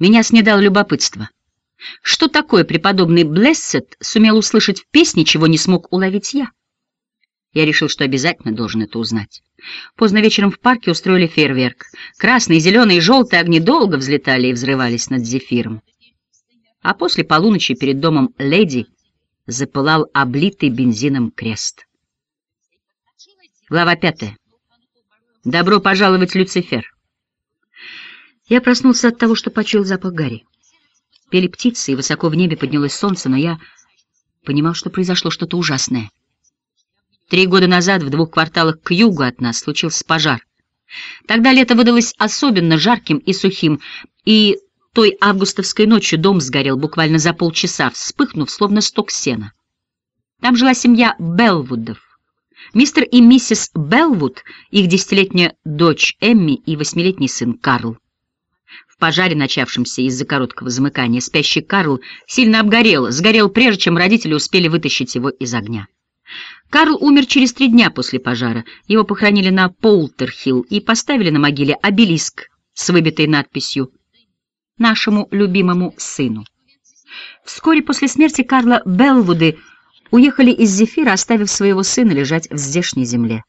Меня снедало любопытство. Что такое преподобный Блессет сумел услышать в песне, чего не смог уловить я? Я решил, что обязательно должен это узнать. Поздно вечером в парке устроили фейерверк. Красные, зеленые и желтые огни долго взлетали и взрывались над зефиром. А после полуночи перед домом леди запылал облитый бензином крест. Глава пятая. Добро пожаловать, Люцифер. Я проснулся от того, что почуял запах гари. Пели птицы, и высоко в небе поднялось солнце, но я понимал, что произошло что-то ужасное. Три года назад в двух кварталах к югу от нас случился пожар. Тогда лето выдалось особенно жарким и сухим, и той августовской ночью дом сгорел буквально за полчаса, вспыхнув, словно сток сена. Там жила семья Белвудов. Мистер и миссис Белвуд, их десятилетняя дочь Эмми и восьмилетний сын Карл. Пожаре, начавшемся из-за короткого замыкания, спящий Карл сильно обгорел, сгорел прежде, чем родители успели вытащить его из огня. Карл умер через три дня после пожара. Его похоронили на Полтерхилл и поставили на могиле обелиск с выбитой надписью «Нашему любимому сыну». Вскоре после смерти Карла Белвуды уехали из Зефира, оставив своего сына лежать в здешней земле.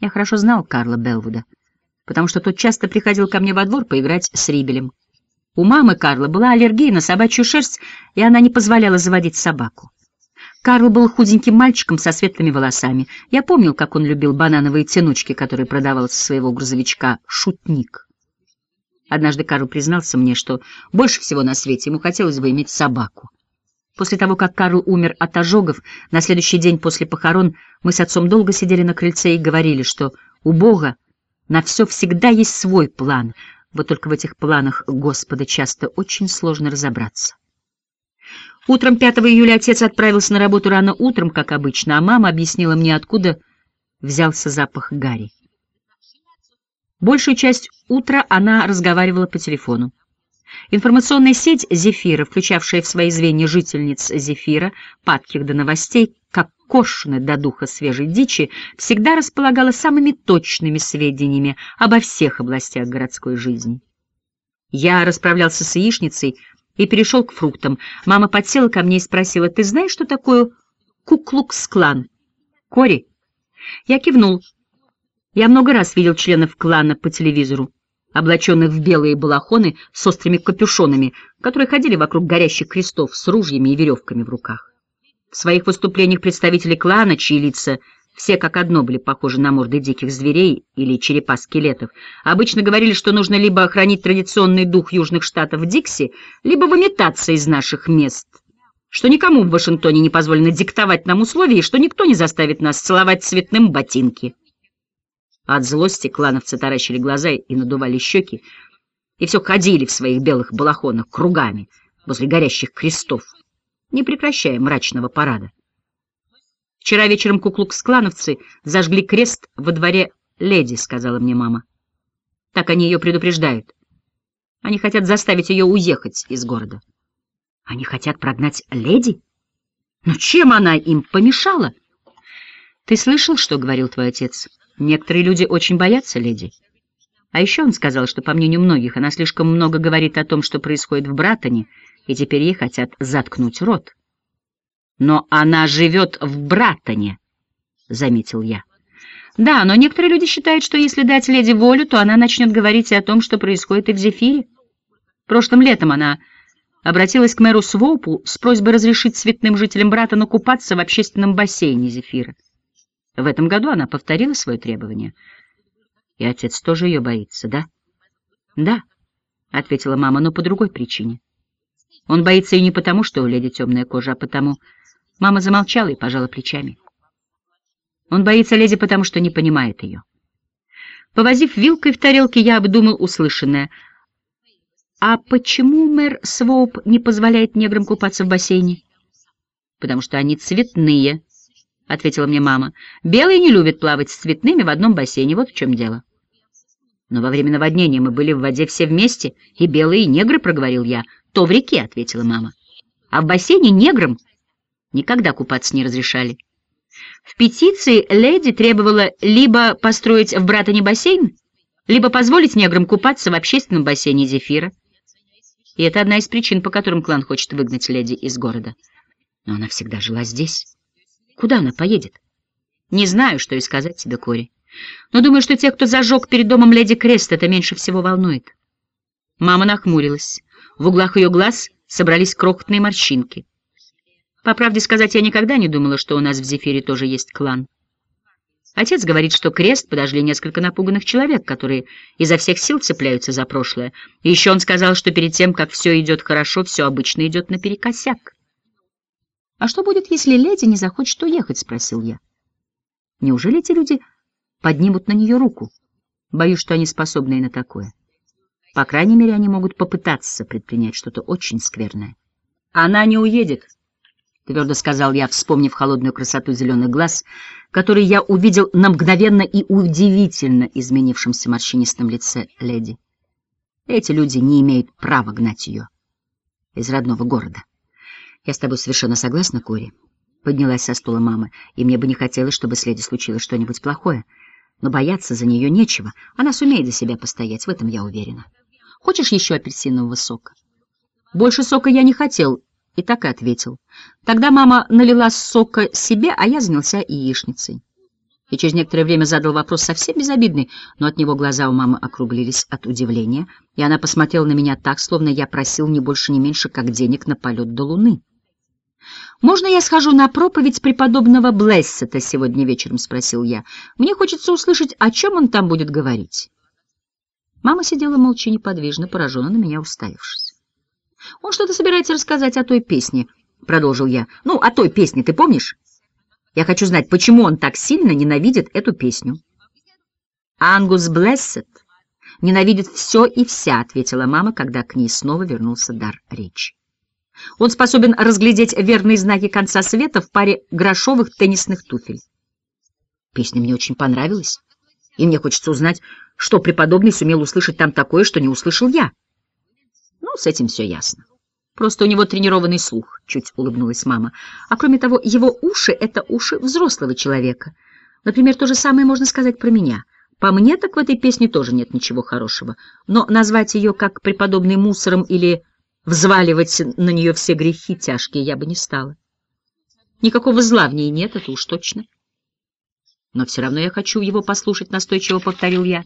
Я хорошо знал Карла Белвуда, потому что тот часто приходил ко мне во двор поиграть с Рибелем. У мамы Карла была аллергия на собачью шерсть, и она не позволяла заводить собаку. Карл был худеньким мальчиком со светлыми волосами. Я помнил, как он любил банановые тянучки, которые продавал со своего грузовичка «Шутник». Однажды Карл признался мне, что больше всего на свете ему хотелось бы иметь собаку. После того, как Карл умер от ожогов, на следующий день после похорон мы с отцом долго сидели на крыльце и говорили, что у Бога на все всегда есть свой план, вот только в этих планах Господа часто очень сложно разобраться. Утром 5 июля отец отправился на работу рано утром, как обычно, а мама объяснила мне, откуда взялся запах Гарри. Большую часть утра она разговаривала по телефону. Информационная сеть «Зефира», включавшая в свои звенья жительниц «Зефира», падких до новостей, как кошны до духа свежей дичи, всегда располагала самыми точными сведениями обо всех областях городской жизни. Я расправлялся с яичницей, и перешел к фруктам. Мама подсела ко мне и спросила, «Ты знаешь, что такое куклукс-клан?» «Кори?» Я кивнул. Я много раз видел членов клана по телевизору, облаченных в белые балахоны с острыми капюшонами, которые ходили вокруг горящих крестов с ружьями и веревками в руках. В своих выступлениях представители клана, чьи лица все как одно были похожи на морды диких зверей или черепа-скелетов. Обычно говорили, что нужно либо охранить традиционный дух южных штатов Дикси, либо выметаться из наших мест, что никому в Вашингтоне не позволено диктовать нам условия и что никто не заставит нас целовать цветным ботинки. От злости клановцы таращили глаза и надували щеки, и все ходили в своих белых балахонах кругами возле горящих крестов, не прекращая мрачного парада. Вчера вечером куклукс-клановцы зажгли крест во дворе леди, — сказала мне мама. Так они ее предупреждают. Они хотят заставить ее уехать из города. Они хотят прогнать леди? Но чем она им помешала? Ты слышал, что говорил твой отец? Некоторые люди очень боятся леди. А еще он сказал, что, по мнению многих, она слишком много говорит о том, что происходит в Братоне, и теперь ей хотят заткнуть рот. Но она живет в Братоне, — заметил я. Да, но некоторые люди считают, что если дать леди волю, то она начнет говорить и о том, что происходит и в Зефире. Прошлым летом она обратилась к мэру Своупу с просьбой разрешить цветным жителям Братона купаться в общественном бассейне Зефира. В этом году она повторила свое требование. И отец тоже ее боится, да? Да, — ответила мама, но по другой причине. Он боится ее не потому, что у леди темная кожа, а потому, Мама замолчала и пожала плечами. Он боится леди, потому что не понимает ее. Повозив вилкой в тарелке, я обдумал услышанное. «А почему мэр Своуп не позволяет неграм купаться в бассейне?» «Потому что они цветные», — ответила мне мама. «Белые не любят плавать с цветными в одном бассейне, вот в чем дело». «Но во время наводнения мы были в воде все вместе, и белые, и негры», — проговорил я. «То в реке», — ответила мама. «А в бассейне неграм никогда купаться не разрешали. В петиции леди требовала либо построить в Братоне бассейн, либо позволить неграм купаться в общественном бассейне Зефира. И это одна из причин, по которым клан хочет выгнать леди из города. Но она всегда жила здесь. Куда она поедет? Не знаю, что и сказать тебе, Кори. Но думаю, что тех, кто зажег перед домом леди Крест, это меньше всего волнует. Мама нахмурилась. В углах ее глаз собрались крохотные морщинки. По правде сказать, я никогда не думала, что у нас в Зефире тоже есть клан. Отец говорит, что крест подожгли несколько напуганных человек, которые изо всех сил цепляются за прошлое. И еще он сказал, что перед тем, как все идет хорошо, все обычно идет наперекосяк. — А что будет, если леди не захочет уехать? — спросил я. — Неужели эти люди поднимут на нее руку? Боюсь, что они способны и на такое. По крайней мере, они могут попытаться предпринять что-то очень скверное. — Она не уедет, — твердо сказал я, вспомнив холодную красоту зеленых глаз, который я увидел на мгновенно и удивительно изменившемся морщинистом лице леди. Эти люди не имеют права гнать ее из родного города. Я с тобой совершенно согласна, Кори. Поднялась со стула мама, и мне бы не хотелось, чтобы с леди случилось что-нибудь плохое. Но бояться за нее нечего. Она сумеет за себя постоять, в этом я уверена. Хочешь еще апельсинового сока? Больше сока я не хотел, и так и ответил. Тогда мама налила сока себе, а я занялся яичницей. И через некоторое время задал вопрос совсем безобидный, но от него глаза у мамы округлились от удивления, и она посмотрела на меня так, словно я просил не больше, не меньше, как денег на полет до луны. «Можно я схожу на проповедь преподобного Блессета сегодня вечером?» — спросил я. «Мне хочется услышать, о чем он там будет говорить». Мама сидела молча неподвижно, пораженно на меня уставившись. Он что-то собирается рассказать о той песне, — продолжил я. Ну, о той песне, ты помнишь? Я хочу знать, почему он так сильно ненавидит эту песню. Ангус Блессет ненавидит все и вся, — ответила мама, когда к ней снова вернулся дар речи. Он способен разглядеть верные знаки конца света в паре грошовых теннисных туфель. Песня мне очень понравилась, и мне хочется узнать, что преподобный сумел услышать там такое, что не услышал я. Ну, с этим все ясно. Просто у него тренированный слух, — чуть улыбнулась мама. А кроме того, его уши — это уши взрослого человека. Например, то же самое можно сказать про меня. По мне, так в этой песне тоже нет ничего хорошего. Но назвать ее как преподобный мусором или взваливать на нее все грехи тяжкие я бы не стала. Никакого зла в ней нет, это уж точно. Но все равно я хочу его послушать, — настойчиво повторил я.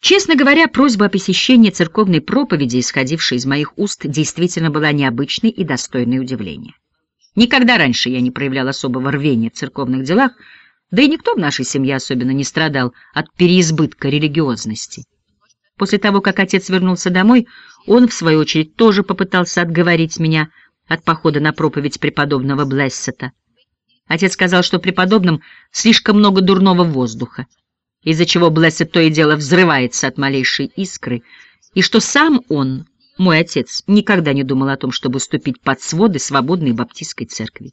Честно говоря, просьба о посещении церковной проповеди, исходившая из моих уст, действительно была необычной и достойной удивления. Никогда раньше я не проявлял особого рвения в церковных делах, да и никто в нашей семье особенно не страдал от переизбытка религиозности. После того, как отец вернулся домой, он, в свою очередь, тоже попытался отговорить меня от похода на проповедь преподобного Блессета. Отец сказал, что преподобным слишком много дурного воздуха, из-за чего Блессет то и дело взрывается от малейшей искры, и что сам он, мой отец, никогда не думал о том, чтобы ступить под своды свободной баптистской церкви.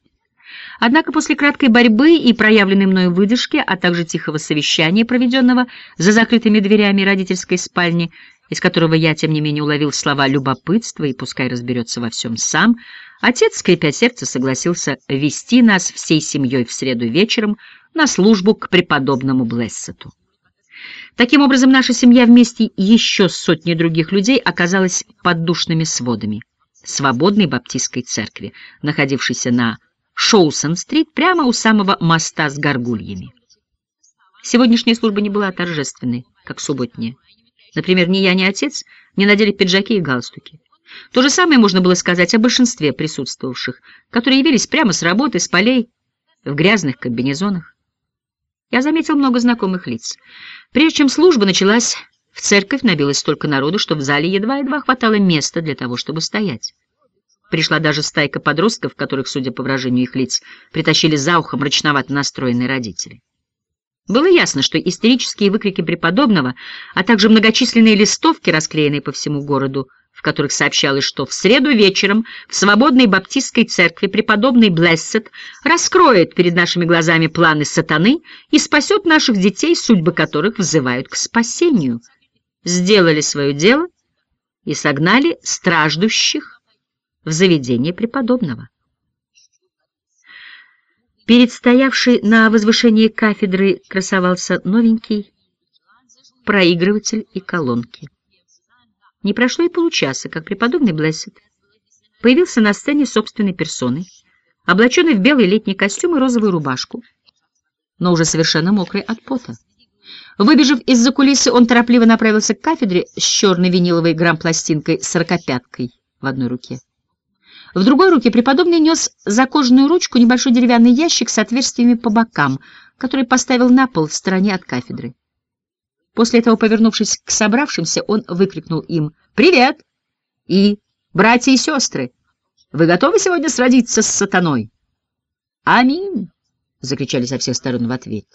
Однако после краткой борьбы и проявленной мною выдержки, а также тихого совещания, проведенного за закрытыми дверями родительской спальни, из которого я, тем не менее, уловил слова любопытства и пускай разберется во всем сам, отец, скрипя сердце, согласился вести нас всей семьей в среду вечером на службу к преподобному Блессету. Таким образом, наша семья вместе еще с сотней других людей оказалась под душными сводами свободной баптистской церкви, находившейся на Шоусон-стрит прямо у самого моста с горгульями. Сегодняшняя служба не была торжественной, как субботняя. Например, ни я, ни отец не надели пиджаки и галстуки. То же самое можно было сказать о большинстве присутствовавших, которые явились прямо с работы, с полей, в грязных комбинезонах. Я заметил много знакомых лиц. Прежде чем служба началась, в церковь набилось столько народу, что в зале едва-едва хватало места для того, чтобы стоять. Пришла даже стайка подростков, которых, судя по выражению их лиц, притащили за ухом мрачновато настроенные родители. Было ясно, что истерические выкрики преподобного, а также многочисленные листовки, расклеенные по всему городу, в которых сообщалось, что в среду вечером в Свободной Баптистской церкви преподобный Блессет раскроет перед нашими глазами планы сатаны и спасет наших детей, судьбы которых взывают к спасению. Сделали свое дело и согнали страждущих в заведение преподобного. Перед стоявшей на возвышении кафедры красовался новенький проигрыватель и колонки. Не прошло и получаса, как преподобный Блессет появился на сцене собственной персоной, облаченный в белый летний костюм и розовую рубашку, но уже совершенно мокрый от пота. Выбежав из-за кулисы, он торопливо направился к кафедре с черной виниловой грампластинкой сорокопяткой в одной руке. В другой руке преподобный нес за кожаную ручку небольшой деревянный ящик с отверстиями по бокам, который поставил на пол в стороне от кафедры. После этого, повернувшись к собравшимся, он выкрикнул им «Привет!» и «Братья и сестры, вы готовы сегодня сразиться с сатаной?» «Аминь!» — закричали со всех сторон в ответ.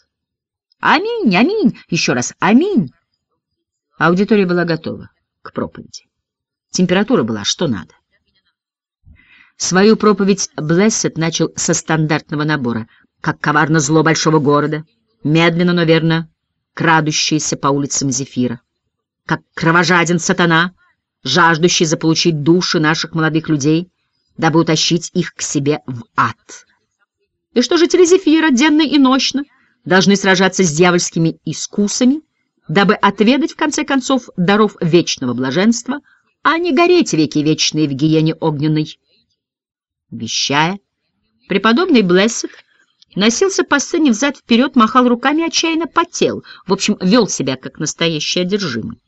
«Аминь! Аминь! Еще раз аминь!» Аудитория была готова к проповеди. Температура была что надо. Свою проповедь Блессет начал со стандартного набора. Как коварно зло большого города, медленно, но верно, крадущееся по улицам Зефира. Как кровожаден сатана, жаждущий заполучить души наших молодых людей, дабы утащить их к себе в ад. И что жители Зефира денно и ночно должны сражаться с дьявольскими искусами, дабы отведать, в конце концов, даров вечного блаженства, а не гореть веки вечные в гиене огненной. Вещая, преподобный Блессет носился по сцене взад-вперед, махал руками, отчаянно потел, в общем, вел себя как настоящий одержимый.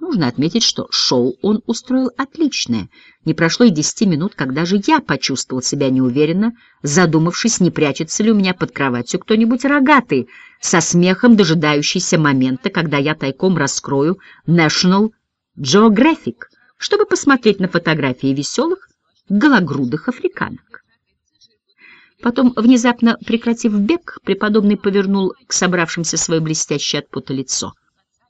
Нужно отметить, что шоу он устроил отличное. Не прошло и десяти минут, когда же я почувствовал себя неуверенно, задумавшись, не прячется ли у меня под кроватью кто-нибудь рогатый, со смехом дожидающийся момента, когда я тайком раскрою National Geographic, чтобы посмотреть на фотографии веселых, гологрудых африканок. Потом, внезапно прекратив бег, преподобный повернул к собравшимся свое блестящее от пота лицо —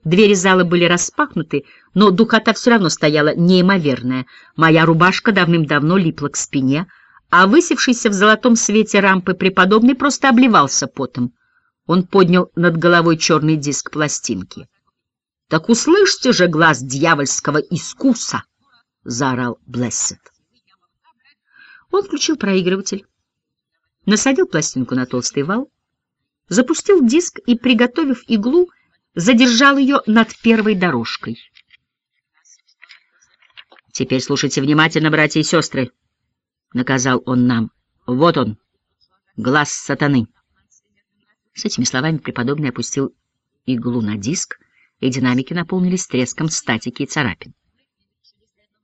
Двери зала были распахнуты, но духота все равно стояла неимоверная. Моя рубашка давным-давно липла к спине, а высевшийся в золотом свете рампы преподобный просто обливался потом. Он поднял над головой черный диск пластинки. — Так услышьте же глаз дьявольского искуса! — заорал Блессет. Он включил проигрыватель, насадил пластинку на толстый вал, запустил диск и, приготовив иглу, задержал ее над первой дорожкой. «Теперь слушайте внимательно, братья и сестры», — наказал он нам. «Вот он, глаз сатаны». С этими словами преподобный опустил иглу на диск, и динамики наполнились треском статики и царапин.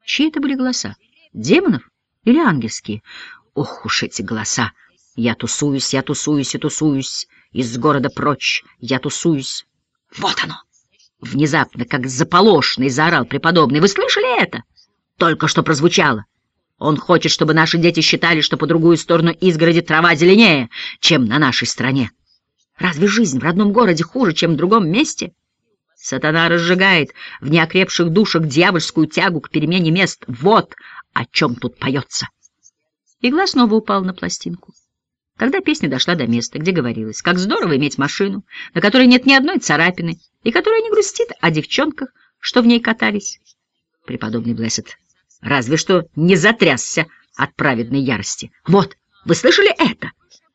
Чьи это были голоса? Демонов или ангельские? Ох уж эти голоса! Я тусуюсь, я тусуюсь и тусуюсь, из города прочь, я тусуюсь. Вот оно! Внезапно, как заполошный, заорал преподобный. Вы слышали это? Только что прозвучало. Он хочет, чтобы наши дети считали, что по другую сторону изгороди трава зеленее, чем на нашей стране. Разве жизнь в родном городе хуже, чем в другом месте? Сатана разжигает в неокрепших душах дьявольскую тягу к перемене мест. Вот о чем тут поется. Игла снова упала на пластинку. Когда песня дошла до места, где говорилось, как здорово иметь машину, на которой нет ни одной царапины, и которая не грустит о девчонках, что в ней катались, преподобный Блессет разве что не затрясся от праведной ярости. Вот, вы слышали это?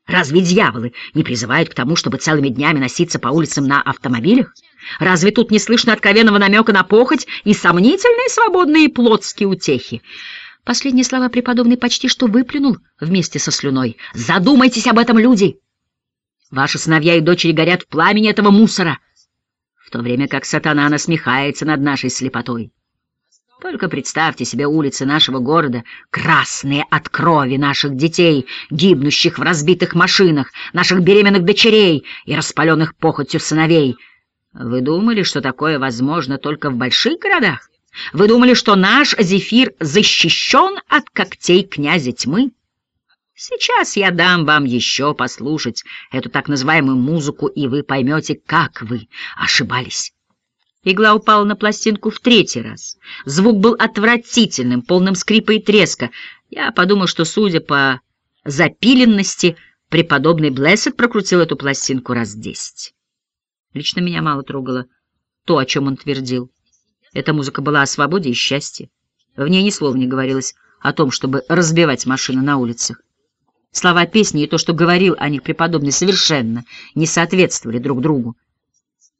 Разве дьяволы не призывают к тому, чтобы целыми днями носиться по улицам на автомобилях? Разве тут не слышно откровенного намека на похоть и сомнительные свободные плотские утехи? Последние слова преподобный почти что выплюнул вместе со слюной. «Задумайтесь об этом, люди! Ваши сыновья и дочери горят в пламени этого мусора, в то время как сатана насмехается над нашей слепотой. Только представьте себе улицы нашего города, красные от крови наших детей, гибнущих в разбитых машинах, наших беременных дочерей и распаленных похотью сыновей. Вы думали, что такое возможно только в больших городах? Вы думали, что наш Зефир защищен от когтей князя тьмы? Сейчас я дам вам еще послушать эту так называемую музыку, и вы поймете, как вы ошибались. Игла упала на пластинку в третий раз. Звук был отвратительным, полным скрипа и треска. Я подумал, что, судя по запиленности, преподобный Блессет прокрутил эту пластинку раз десять. Лично меня мало трогало то, о чем он твердил. Эта музыка была о свободе и счастье. В ней ни слова не говорилось о том, чтобы разбивать машины на улицах. Слова песни и то, что говорил о них преподобный, совершенно не соответствовали друг другу.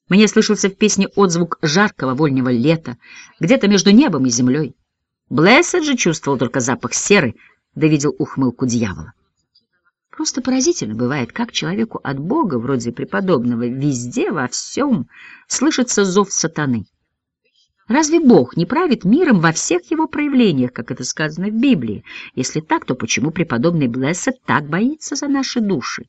Мне слышался в песне отзвук жаркого вольнего лета, где-то между небом и землей. Блэссет же чувствовал только запах серы, да видел ухмылку дьявола. Просто поразительно бывает, как человеку от Бога, вроде преподобного, везде, во всем, слышится зов сатаны. Разве Бог не правит миром во всех его проявлениях, как это сказано в Библии? Если так, то почему преподобный Блессет так боится за наши души?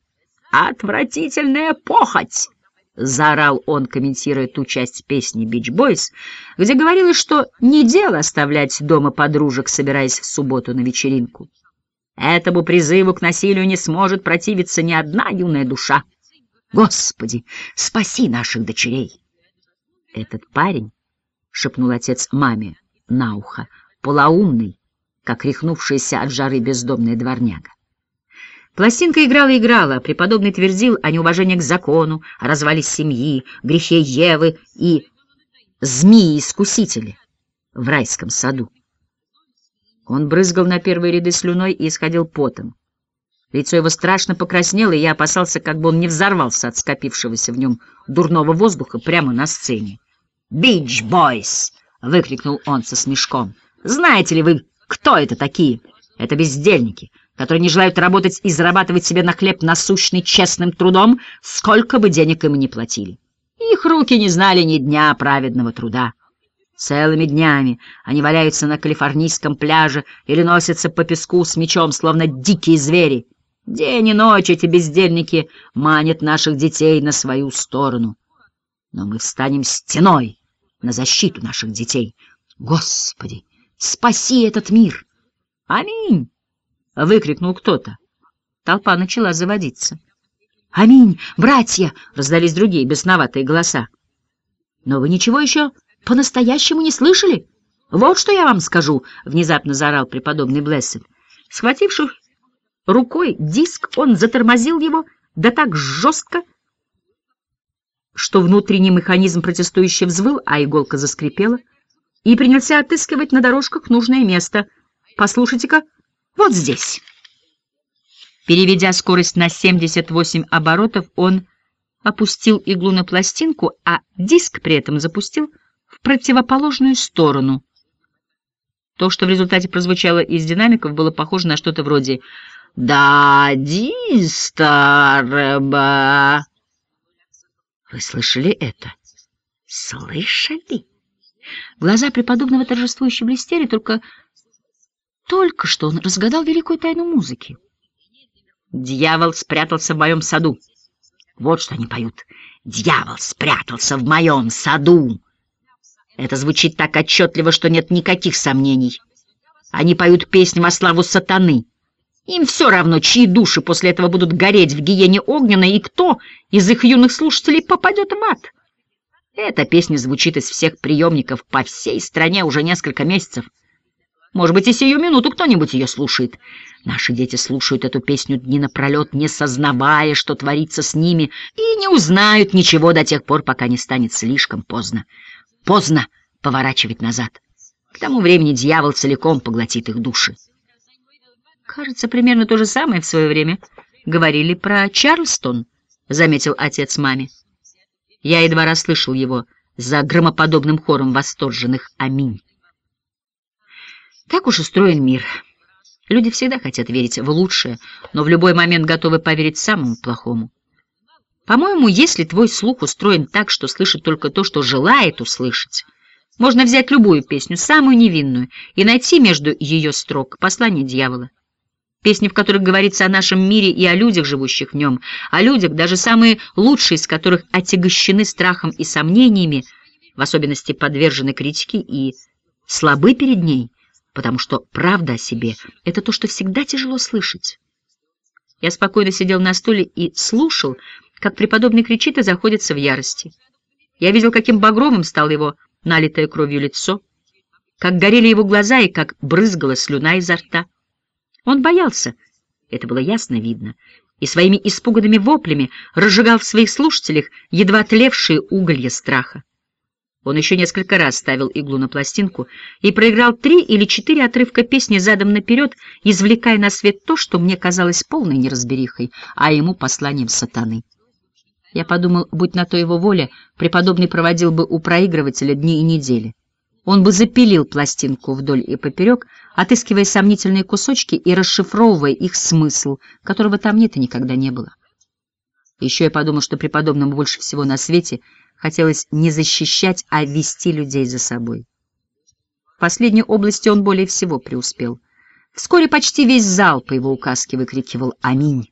«Отвратительная похоть!» — заорал он, комментируя ту часть песни «Бич Бойс», где говорилось, что не дело оставлять дома подружек, собираясь в субботу на вечеринку. Этому призыву к насилию не сможет противиться ни одна юная душа. Господи, спаси наших дочерей! Этот парень — шепнул отец маме на ухо, полоумный, как рехнувшаяся от жары бездомная дворняга. Пластинка играла и играла, преподобный твердил о неуважении к закону, о развале семьи, грехе Евы и змеи-искусители в райском саду. Он брызгал на первые ряды слюной и исходил потом. Лицо его страшно покраснело, и я опасался, как бы он не взорвался от скопившегося в нем дурного воздуха прямо на сцене. «Бич Бойс!» — выкрикнул он со смешком. «Знаете ли вы, кто это такие? Это бездельники, которые не желают работать и зарабатывать себе на хлеб насущный честным трудом, сколько бы денег им ни платили. Их руки не знали ни дня праведного труда. Целыми днями они валяются на калифорнийском пляже или носятся по песку с мечом, словно дикие звери. День и ночь эти бездельники манят наших детей на свою сторону. Но мы встанем стеной на защиту наших детей. Господи, спаси этот мир! Аминь! — выкрикнул кто-то. Толпа начала заводиться. «Аминь! Братья!» — раздались другие бесноватые голоса. «Но вы ничего еще по-настоящему не слышали? Вот что я вам скажу!» — внезапно заорал преподобный Блессед. Схвативший рукой диск, он затормозил его, да так жестко, что внутренний механизм протестующе взвыл, а иголка заскрипела, и принялся отыскивать на дорожках нужное место. «Послушайте-ка, вот здесь». Переведя скорость на 78 оборотов, он опустил иглу на пластинку, а диск при этом запустил в противоположную сторону. То, что в результате прозвучало из динамиков, было похоже на что-то вроде «Да, дистарба». Вы слышали это? Слышали? Глаза преподобного торжествующе блестели, только... Только что он разгадал великую тайну музыки. Дьявол спрятался в моем саду. Вот что они поют. Дьявол спрятался в моем саду. Это звучит так отчетливо, что нет никаких сомнений. Они поют песню во славу сатаны. Им все равно, чьи души после этого будут гореть в гиене огненной, и кто из их юных слушателей попадет в ад. Эта песня звучит из всех приемников по всей стране уже несколько месяцев. Может быть, и сию минуту кто-нибудь ее слушает. Наши дети слушают эту песню дни напролет, не сознавая, что творится с ними, и не узнают ничего до тех пор, пока не станет слишком поздно. Поздно поворачивать назад. К тому времени дьявол целиком поглотит их души. Кажется, примерно то же самое в свое время говорили про Чарльстон, — заметил отец маме. Я едва расслышал его за громоподобным хором восторженных «Аминь». Так уж устроен мир. Люди всегда хотят верить в лучшее, но в любой момент готовы поверить самому плохому. По-моему, если твой слух устроен так, что слышит только то, что желает услышать, можно взять любую песню, самую невинную, и найти между ее строк послание дьявола. Песни, в которых говорится о нашем мире и о людях, живущих в нем, о людях, даже самые лучшие из которых отягощены страхом и сомнениями, в особенности подвержены критике и слабы перед ней, потому что правда о себе — это то, что всегда тяжело слышать. Я спокойно сидел на стуле и слушал, как преподобный кричит и заходится в ярости. Я видел, каким багровым стало его налитое кровью лицо, как горели его глаза и как брызгала слюна изо рта. Он боялся, это было ясно видно, и своими испуганными воплями разжигал в своих слушателях едва тлевшие уголья страха. Он еще несколько раз ставил иглу на пластинку и проиграл три или четыре отрывка песни задом наперед, извлекая на свет то, что мне казалось полной неразберихой, а ему посланием сатаны. Я подумал, будь на то его воля, преподобный проводил бы у проигрывателя дни и недели. Он бы запилил пластинку вдоль и поперек, отыскивая сомнительные кусочки и расшифровывая их смысл, которого там нет и никогда не было. Еще я подумал, что преподобному больше всего на свете хотелось не защищать, а вести людей за собой. В последней области он более всего преуспел. Вскоре почти весь зал по его указке выкрикивал «Аминь».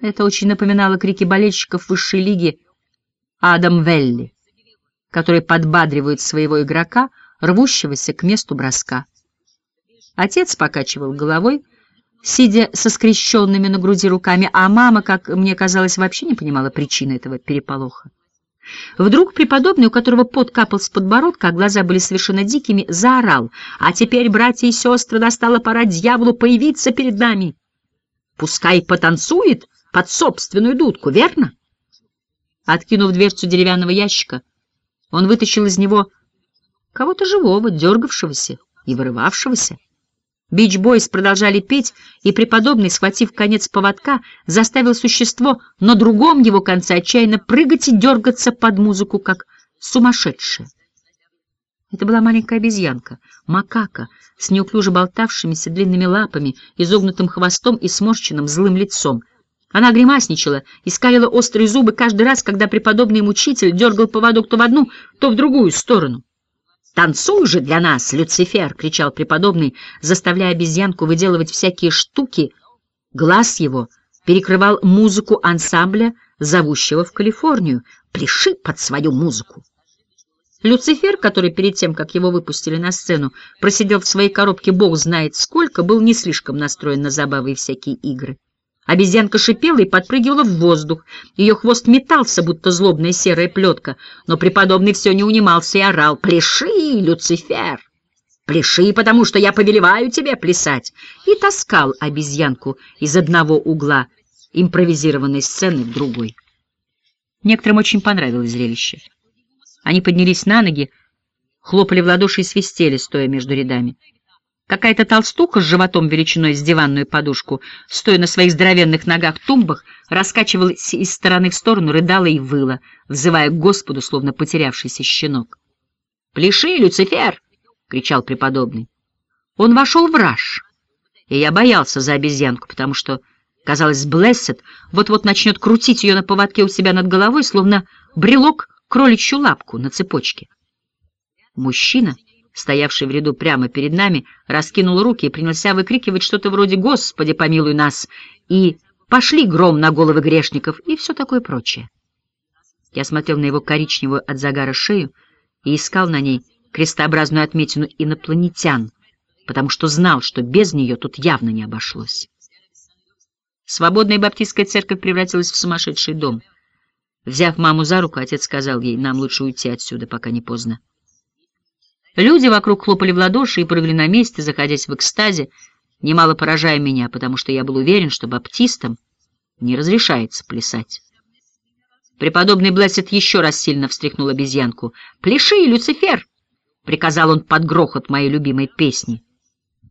Это очень напоминало крики болельщиков высшей лиги Адам Велли, которые подбадривают своего игрока, рвущегося к месту броска. Отец покачивал головой, сидя со скрещенными на груди руками, а мама, как мне казалось, вообще не понимала причины этого переполоха. Вдруг преподобный, у которого пот капал с подбородка, а глаза были совершенно дикими, заорал. «А теперь, братья и сестры, настала пора дьяволу появиться перед нами! Пускай потанцует под собственную дудку, верно?» Откинув дверцу деревянного ящика, он вытащил из него кого-то живого, дергавшегося и вырывавшегося. Beach Boys продолжали петь, и преподобный, схватив конец поводка, заставил существо на другом его конце отчаянно прыгать и дергаться под музыку, как сумасшедшее. Это была маленькая обезьянка, макака, с неуклюже болтавшимися длинными лапами, изогнутым хвостом и сморщенным злым лицом. Она гримасничала и скалила острые зубы каждый раз, когда преподобный мучитель дергал поводок то в одну, то в другую сторону. «Танцуй же для нас, Люцифер!» — кричал преподобный, заставляя обезьянку выделывать всякие штуки. Глаз его перекрывал музыку ансамбля, зовущего в Калифорнию. «Пляши под свою музыку!» Люцифер, который перед тем, как его выпустили на сцену, просидел в своей коробке бог знает сколько, был не слишком настроен на забавы и всякие игры. Обезьянка шипела и подпрыгивала в воздух. Ее хвост метался, будто злобная серая плетка, но преподобный все не унимался и орал «Пляши, Люцифер! Пляши, потому что я повелеваю тебе плясать!» и таскал обезьянку из одного угла импровизированной сцены в другой. Некоторым очень понравилось зрелище. Они поднялись на ноги, хлопали в ладоши и свистели, стоя между рядами. Какая-то толстуха с животом величиной с диванную подушку, стоя на своих здоровенных ногах-тумбах, раскачивалась из стороны в сторону, рыдала и выла, взывая к Господу, словно потерявшийся щенок. «Пляши, Люцифер!» — кричал преподобный. Он вошел в раж, и я боялся за обезьянку, потому что, казалось, Блессет вот-вот начнет крутить ее на поводке у себя над головой, словно брелок кроличью лапку на цепочке. Мужчина стоявший в ряду прямо перед нами, раскинул руки и принялся выкрикивать что-то вроде «Господи, помилуй нас!» и «Пошли гром на головы грешников!» и все такое прочее. Я смотрел на его коричневую от загара шею и искал на ней крестообразную отметину инопланетян, потому что знал, что без нее тут явно не обошлось. Свободная баптистская церковь превратилась в сумасшедший дом. Взяв маму за руку, отец сказал ей, нам лучше уйти отсюда, пока не поздно. Люди вокруг хлопали в ладоши и прыгали на месте, заходясь в экстазе, немало поражая меня, потому что я был уверен, что баптистам не разрешается плясать. Преподобный Блессет еще раз сильно встряхнул обезьянку. «Пляши, Люцифер!» — приказал он под грохот моей любимой песни.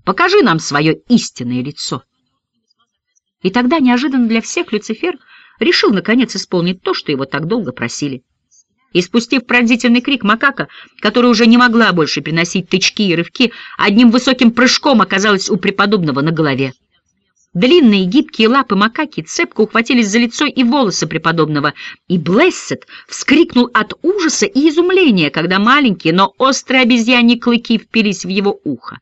«Покажи нам свое истинное лицо!» И тогда, неожиданно для всех, Люцифер решил, наконец, исполнить то, что его так долго просили и, спустив пронзительный крик, макака, которая уже не могла больше приносить тычки и рывки, одним высоким прыжком оказалась у преподобного на голове. Длинные гибкие лапы макаки цепко ухватились за лицо и волосы преподобного, и Блессет вскрикнул от ужаса и изумления, когда маленькие, но острые обезьяньи клыки впились в его ухо.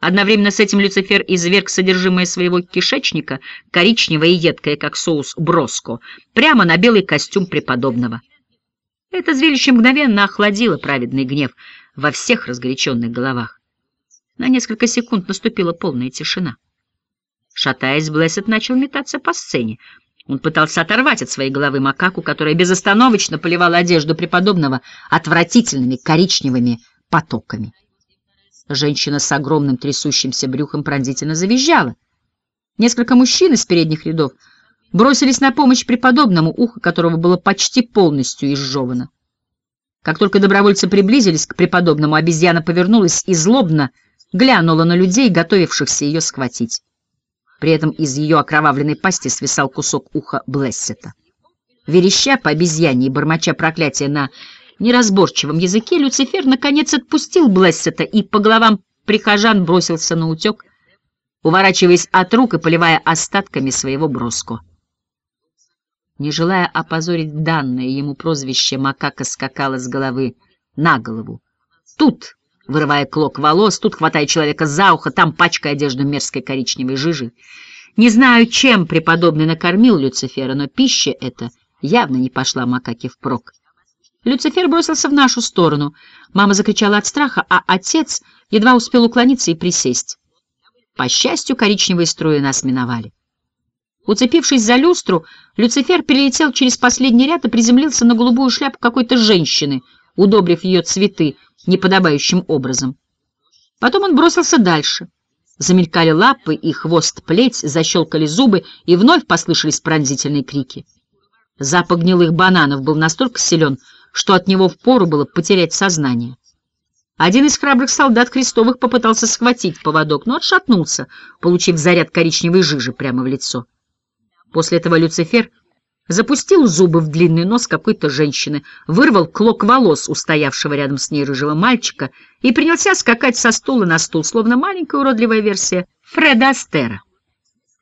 Одновременно с этим Люцифер изверг содержимое своего кишечника, коричневое и едкое, как соус броско, прямо на белый костюм преподобного. Это зрелище мгновенно охладило праведный гнев во всех разгоряченных головах. На несколько секунд наступила полная тишина. Шатаясь, Блессет начал метаться по сцене. Он пытался оторвать от своей головы макаку, которая безостановочно поливала одежду преподобного отвратительными коричневыми потоками. Женщина с огромным трясущимся брюхом пронзительно завизжала. Несколько мужчин из передних рядов бросились на помощь преподобному, ухо которого было почти полностью изжевано. Как только добровольцы приблизились к преподобному, обезьяна повернулась и злобно глянула на людей, готовившихся ее схватить. При этом из ее окровавленной пасти свисал кусок уха Блессета. Вереща по обезьяне и бормоча проклятия на неразборчивом языке, Люцифер наконец отпустил Блессета и по головам прихожан бросился на утек, уворачиваясь от рук и поливая остатками своего броско. Не желая опозорить данное ему прозвище, макака скакала с головы на голову. Тут, вырывая клок волос, тут хватая человека за ухо, там пачкая одежду мерзкой коричневой жижи. Не знаю, чем преподобный накормил Люцифера, но пища эта явно не пошла макаке впрок. Люцифер бросился в нашу сторону. Мама закричала от страха, а отец едва успел уклониться и присесть. По счастью, коричневые струи нас миновали. Уцепившись за люстру, Люцифер перелетел через последний ряд и приземлился на голубую шляпу какой-то женщины, удобрив ее цветы неподобающим образом. Потом он бросился дальше. Замелькали лапы и хвост-плеть, защелкали зубы, и вновь послышались пронзительные крики. Запах гнилых бананов был настолько силен, что от него впору было потерять сознание. Один из храбрых солдат крестовых попытался схватить поводок, но отшатнулся, получив заряд коричневой жижи прямо в лицо. После этого Люцифер запустил зубы в длинный нос какой-то женщины, вырвал клок волос у стоявшего рядом с ней рыжего мальчика и принялся скакать со стула на стул, словно маленькая уродливая версия Фреда Астера.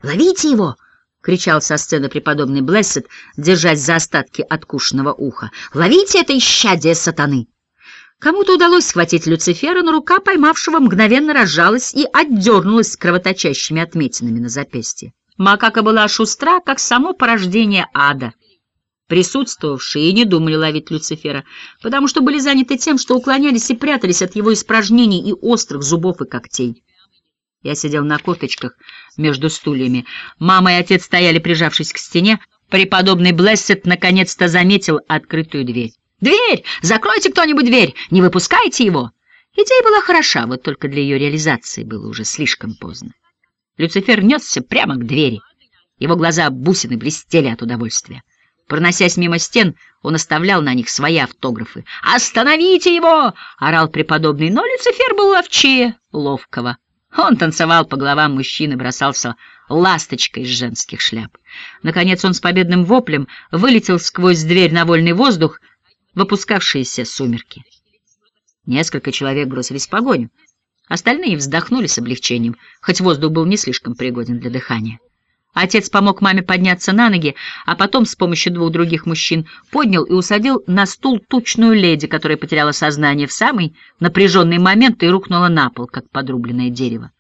«Ловите его!» — кричал со сцены преподобный Блессет, держась за остатки откушенного уха. «Ловите это исчадие сатаны!» Кому-то удалось схватить Люцифера, но рука поймавшего мгновенно разжалась и отдернулась кровоточащими отметинами на запястье. Макака была шустра, как само порождение ада. Присутствовавшие не думали ловить Люцифера, потому что были заняты тем, что уклонялись и прятались от его испражнений и острых зубов и когтей. Я сидел на корточках между стульями. Мама и отец стояли, прижавшись к стене. Преподобный Блессет наконец-то заметил открытую дверь. «Дверь! Закройте кто-нибудь дверь! Не выпускайте его!» Идея была хороша, вот только для ее реализации было уже слишком поздно. Люцифер несся прямо к двери. Его глаза бусины блестели от удовольствия. Проносясь мимо стен, он оставлял на них свои автографы. «Остановите его!» — орал преподобный, но Люцифер был ловчее ловкого. Он танцевал по головам мужчин и бросался ласточкой из женских шляп. Наконец он с победным воплем вылетел сквозь дверь на вольный воздух, в опускавшиеся сумерки. Несколько человек бросились в погоню. Остальные вздохнули с облегчением, хоть воздух был не слишком пригоден для дыхания. Отец помог маме подняться на ноги, а потом с помощью двух других мужчин поднял и усадил на стул тучную леди, которая потеряла сознание в самый напряженный момент и рухнула на пол, как подрубленное дерево.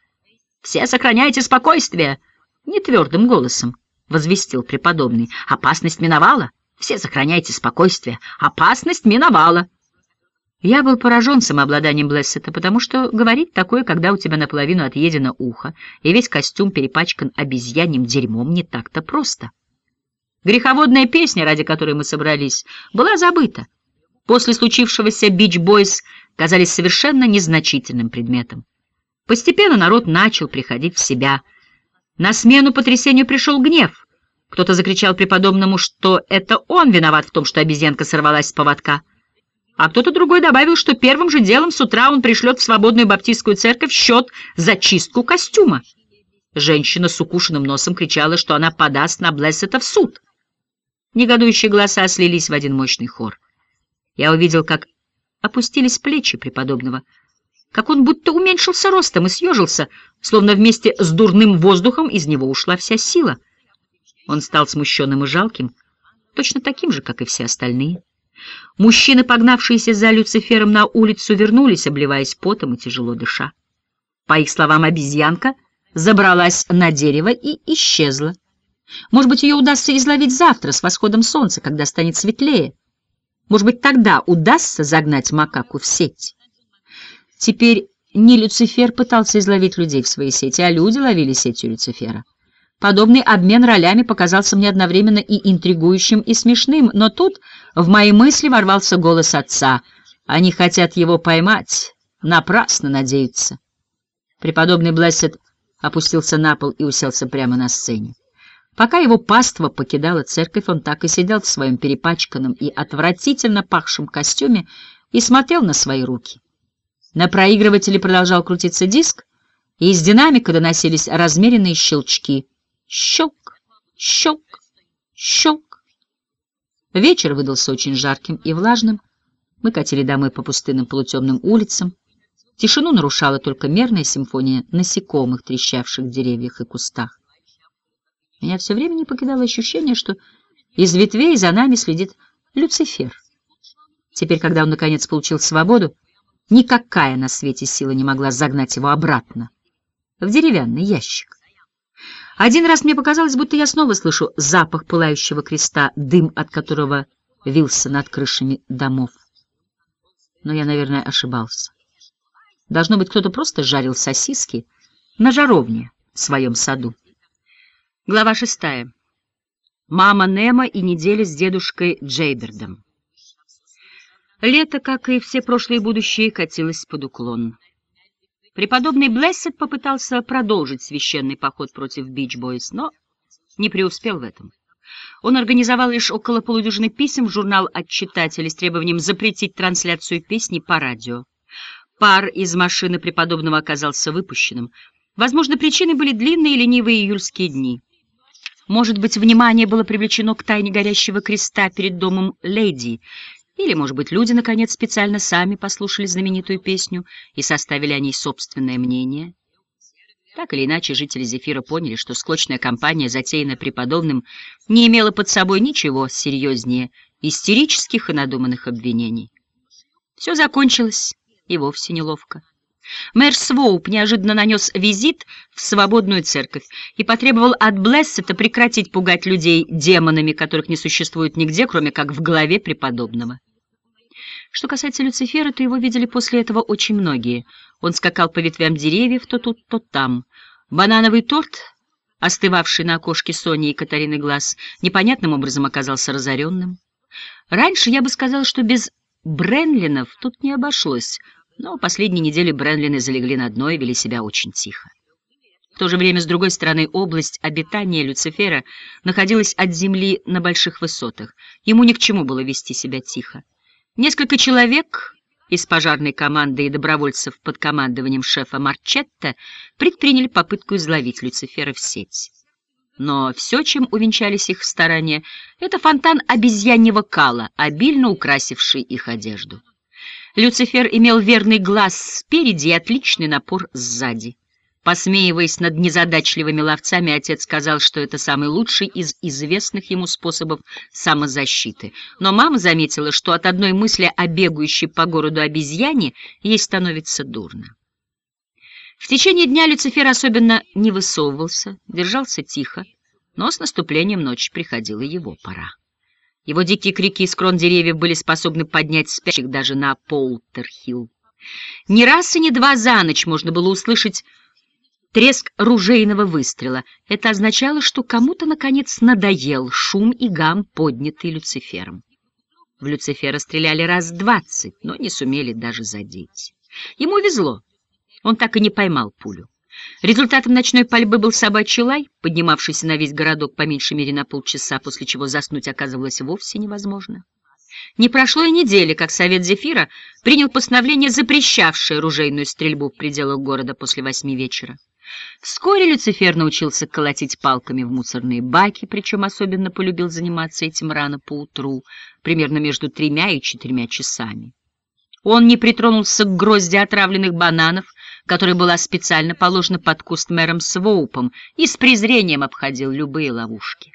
«Все сохраняйте спокойствие!» — нетвердым голосом возвестил преподобный. «Опасность миновала!» Все сохраняйте спокойствие. Опасность миновала. Я был поражен самообладанием Блессета, потому что говорить такое, когда у тебя наполовину отъедено ухо, и весь костюм перепачкан обезьяньим дерьмом, не так-то просто. Греховодная песня, ради которой мы собрались, была забыта. После случившегося Бич Бойс казались совершенно незначительным предметом. Постепенно народ начал приходить в себя. На смену потрясению пришел гнев. Кто-то закричал преподобному, что это он виноват в том, что обезьянка сорвалась с поводка. А кто-то другой добавил, что первым же делом с утра он пришлет в свободную баптистскую церковь счет за чистку костюма. Женщина с укушенным носом кричала, что она подаст на Блессета в суд. Негодующие голоса слились в один мощный хор. Я увидел, как опустились плечи преподобного, как он будто уменьшился ростом и съежился, словно вместе с дурным воздухом из него ушла вся сила — он стал смущенным и жалким, точно таким же, как и все остальные. Мужчины, погнавшиеся за Люцифером на улицу, вернулись, обливаясь потом и тяжело дыша. По их словам, обезьянка забралась на дерево и исчезла. Может быть, ее удастся изловить завтра с восходом солнца, когда станет светлее. Может быть, тогда удастся загнать макаку в сеть. Теперь не Люцифер пытался изловить людей в свои сети, а люди ловили сетью Люцифера. Подобный обмен ролями показался мне одновременно и интригующим, и смешным, но тут в мои мысли ворвался голос отца. Они хотят его поймать, напрасно надеются. Преподобный Блессет опустился на пол и уселся прямо на сцене. Пока его паства покидала церковь, он так и сидел в своем перепачканном и отвратительно пахшем костюме и смотрел на свои руки. На проигрывателе продолжал крутиться диск, и из динамика доносились размеренные щелчки — Щелк, щелк, щелк. Вечер выдался очень жарким и влажным. Мы катили домой по пустынным полутемным улицам. Тишину нарушала только мерная симфония насекомых, трещавших в деревьях и кустах. Меня все время не покидало ощущение, что из ветвей за нами следит Люцифер. Теперь, когда он наконец получил свободу, никакая на свете сила не могла загнать его обратно в деревянный ящик. Один раз мне показалось, будто я снова слышу запах пылающего креста, дым от которого вился над крышами домов. Но я, наверное, ошибался. Должно быть, кто-то просто жарил сосиски на жаровне в своем саду. Глава шестая. Мама Немо и неделя с дедушкой Джейбердом. Лето, как и все прошлые и будущие, катилось под уклон. Преподобный Блессет попытался продолжить священный поход против Beach Boys, но не преуспел в этом. Он организовал лишь около полудюжины писем в журнал от читателей с требованием запретить трансляцию песни по радио. Пар из машины преподобного оказался выпущенным. Возможно, причиной были длинные ленивые июльские дни. Может быть, внимание было привлечено к тайне горящего креста перед домом леди, или, может быть, люди, наконец, специально сами послушали знаменитую песню и составили о ней собственное мнение. Так или иначе, жители Зефира поняли, что склочная кампания, затеянная преподобным, не имела под собой ничего серьезнее истерических и надуманных обвинений. Все закончилось, и вовсе неловко. Мэр Своуп неожиданно нанес визит в свободную церковь и потребовал от Блессета прекратить пугать людей демонами, которых не существует нигде, кроме как в голове преподобного. Что касается Люцифера, то его видели после этого очень многие. Он скакал по ветвям деревьев то тут, то там. Банановый торт, остывавший на окошке Сони и Катарины глаз, непонятным образом оказался разоренным. Раньше я бы сказал, что без Бренлинов тут не обошлось — но последние недели Бренлины залегли на дно и вели себя очень тихо. В то же время, с другой стороны, область обитания Люцифера находилась от земли на больших высотах. Ему ни к чему было вести себя тихо. Несколько человек из пожарной команды и добровольцев под командованием шефа Марчетта предприняли попытку изловить Люцифера в сеть. Но все, чем увенчались их старания, это фонтан обезьяньего кала, обильно украсивший их одежду. Люцифер имел верный глаз спереди и отличный напор сзади. Посмеиваясь над незадачливыми ловцами, отец сказал, что это самый лучший из известных ему способов самозащиты. Но мама заметила, что от одной мысли о бегающей по городу обезьяне ей становится дурно. В течение дня Люцифер особенно не высовывался, держался тихо, но с наступлением ночи приходила его пора. Его дикие крики из крон деревьев были способны поднять спящих даже на Полтерхилл. Ни раз и ни два за ночь можно было услышать треск ружейного выстрела. Это означало, что кому-то, наконец, надоел шум и гам, поднятый Люцифером. В Люцифера стреляли раз двадцать, но не сумели даже задеть. Ему везло, он так и не поймал пулю. Результатом ночной пальбы был собачий лай, поднимавшийся на весь городок по меньшей мере на полчаса, после чего заснуть оказывалось вовсе невозможно. Не прошло и недели, как Совет Зефира принял постановление, запрещавшее ружейную стрельбу в пределах города после восьми вечера. Вскоре Люцифер научился колотить палками в мусорные баки, причем особенно полюбил заниматься этим рано поутру, примерно между тремя и четырьмя часами. Он не притронулся к грозди отравленных бананов, которая была специально положена под куст мэром Своупом, и с презрением обходил любые ловушки.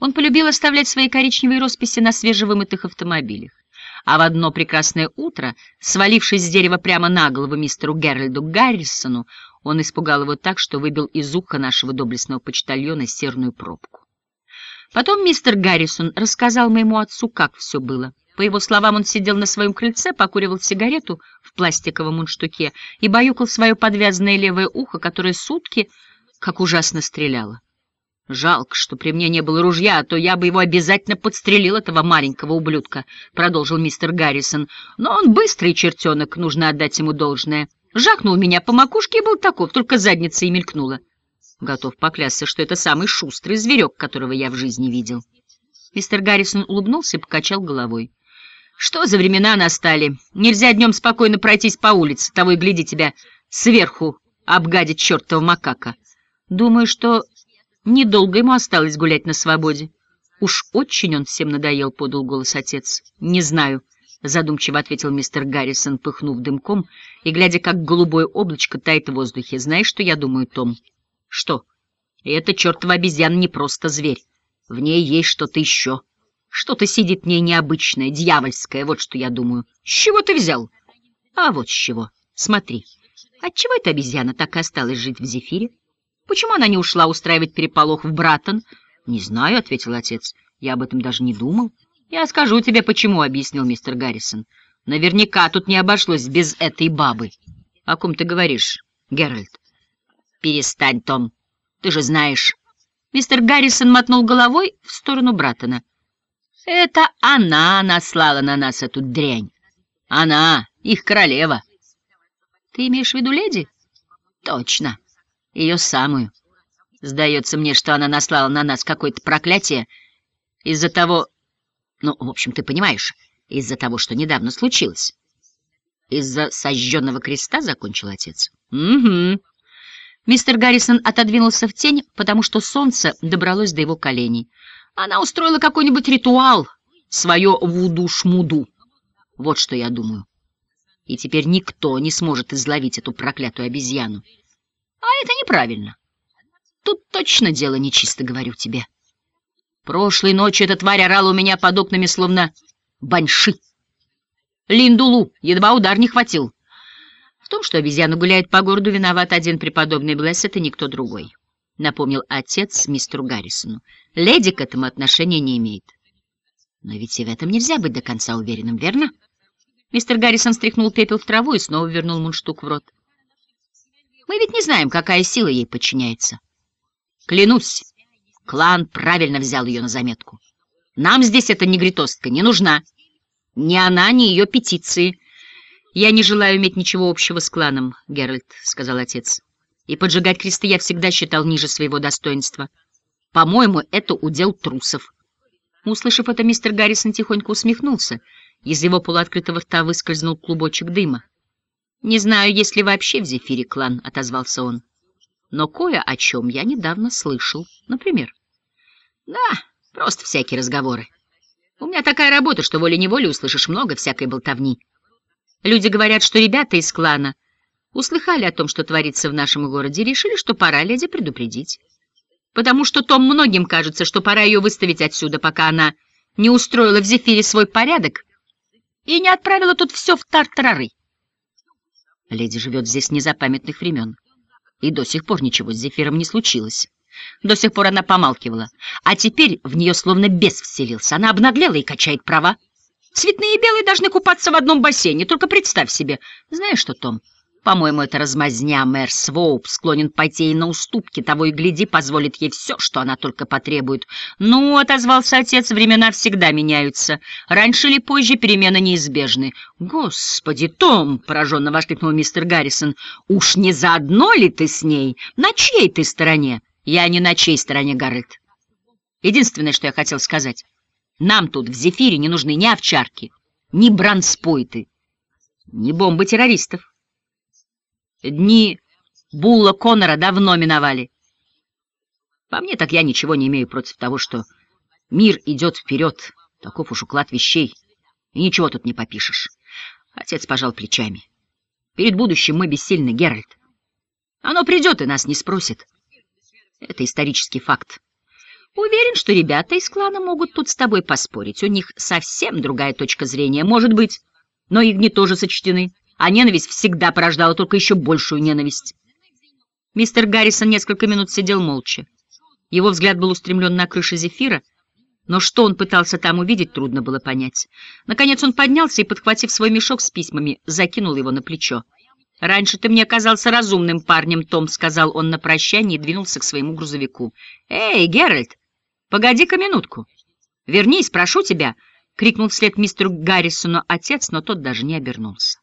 Он полюбил оставлять свои коричневые росписи на свежевымытых автомобилях. А в одно прекрасное утро, свалившись с дерева прямо на голову мистеру Геральду Гаррисону, он испугал его так, что выбил из уха нашего доблестного почтальона серную пробку. Потом мистер Гаррисон рассказал моему отцу, как все было. По его словам, он сидел на своем крыльце, покуривал сигарету в пластиковом мундштуке и баюкал свое подвязанное левое ухо, которое сутки как ужасно стреляло. «Жалко, что при мне не было ружья, а то я бы его обязательно подстрелил, этого маленького ублюдка», — продолжил мистер Гаррисон. «Но он быстрый чертенок, нужно отдать ему должное. Жахнул меня по макушке и был таков, только задница и мелькнула. Готов поклясться, что это самый шустрый зверек, которого я в жизни видел». Мистер Гаррисон улыбнулся и покачал головой. Что за времена настали? Нельзя днем спокойно пройтись по улице, того и гляди тебя сверху обгадит чертова макака. Думаю, что недолго ему осталось гулять на свободе. Уж очень он всем надоел, — подал голос отец. — Не знаю, — задумчиво ответил мистер Гаррисон, пыхнув дымком и глядя, как голубое облачко тает в воздухе. — Знаешь, что я думаю, Том? — Что? — Эта чертова обезьяна не просто зверь. В ней есть что-то еще. Что-то сидит в ней необычное, дьявольское, вот что я думаю. С чего ты взял? А вот с чего. Смотри. Отчего эта обезьяна так и осталась жить в Зефире? Почему она не ушла устраивать переполох в Братон? Не знаю, — ответил отец. Я об этом даже не думал. Я скажу тебе, почему, — объяснил мистер Гаррисон. Наверняка тут не обошлось без этой бабы. О ком ты говоришь, Геральт? Перестань, Том. Ты же знаешь. Мистер Гаррисон мотнул головой в сторону Братона. Это она наслала на нас эту дрянь. Она, их королева. Ты имеешь в виду леди? Точно. Ее самую. Сдается мне, что она наслала на нас какое-то проклятие из-за того... Ну, в общем, ты понимаешь, из-за того, что недавно случилось. Из-за сожженного креста, — закончил отец. Угу. Мистер Гаррисон отодвинулся в тень, потому что солнце добралось до его коленей. Она устроила какой-нибудь ритуал, свое вуду-шмуду. Вот что я думаю. И теперь никто не сможет изловить эту проклятую обезьяну. А это неправильно. Тут точно дело нечисто, говорю тебе. Прошлой ночью эта тварь орала у меня под окнами, словно баньши. Линдулу едва удар не хватил. В том, что обезьяна гуляет по городу, виноват один преподобный Блессет и никто другой. — напомнил отец мистеру Гаррисону. — Леди к этому отношения не имеет. — Но ведь и в этом нельзя быть до конца уверенным, верно? Мистер Гаррисон стряхнул пепел в траву и снова вернул мундштук в рот. — Мы ведь не знаем, какая сила ей подчиняется. Клянусь, клан правильно взял ее на заметку. Нам здесь эта негритостка не нужна. Ни она, ни ее петиции. — Я не желаю иметь ничего общего с кланом, Геральт, — сказал отец и поджигать кресты я всегда считал ниже своего достоинства. По-моему, это удел трусов. Услышав это, мистер Гаррисон тихонько усмехнулся. Из его полуоткрытого рта выскользнул клубочек дыма. «Не знаю, есть ли вообще в Зефире клан», — отозвался он. «Но кое о чем я недавно слышал. Например?» «Да, просто всякие разговоры. У меня такая работа, что волей-неволей услышишь много всякой болтовни. Люди говорят, что ребята из клана — услыхали о том, что творится в нашем городе, решили, что пора леди предупредить. Потому что Том многим кажется, что пора ее выставить отсюда, пока она не устроила в Зефире свой порядок и не отправила тут все в тартарары. Леди живет здесь с незапамятных времен, и до сих пор ничего с Зефиром не случилось. До сих пор она помалкивала, а теперь в нее словно бес вселился. Она обнаглела и качает права. Цветные и белые должны купаться в одном бассейне, только представь себе. Знаешь что, Том, — по-моему, это размазня мэр Своуп склонен пойти ей на уступки, того и гляди, позволит ей все, что она только потребует. Ну, — отозвался отец, — времена всегда меняются. Раньше или позже перемены неизбежны. Господи, Том, — пораженно воскликнул мистер Гаррисон, — уж не заодно ли ты с ней? На чьей ты стороне? Я не на чьей стороне, Гаррет. Единственное, что я хотел сказать, нам тут в Зефире не нужны ни овчарки, ни бранспойты, ни бомбы террористов. Дни Булла Коннора давно миновали. По мне, так я ничего не имею против того, что мир идет вперед. Таков уж уклад вещей. И ничего тут не попишешь. Отец пожал плечами. Перед будущим мы бессильны, Геральт. Оно придет и нас не спросит. Это исторический факт. Уверен, что ребята из клана могут тут с тобой поспорить. У них совсем другая точка зрения, может быть, но их не тоже сочтены а ненависть всегда порождала только еще большую ненависть. Мистер Гаррисон несколько минут сидел молча. Его взгляд был устремлен на крышу зефира, но что он пытался там увидеть, трудно было понять. Наконец он поднялся и, подхватив свой мешок с письмами, закинул его на плечо. «Раньше ты мне казался разумным парнем, Том», — сказал он на прощание и двинулся к своему грузовику. «Эй, Геральт, погоди-ка минутку. Вернись, прошу тебя», — крикнул вслед мистеру Гаррисону отец, но тот даже не обернулся.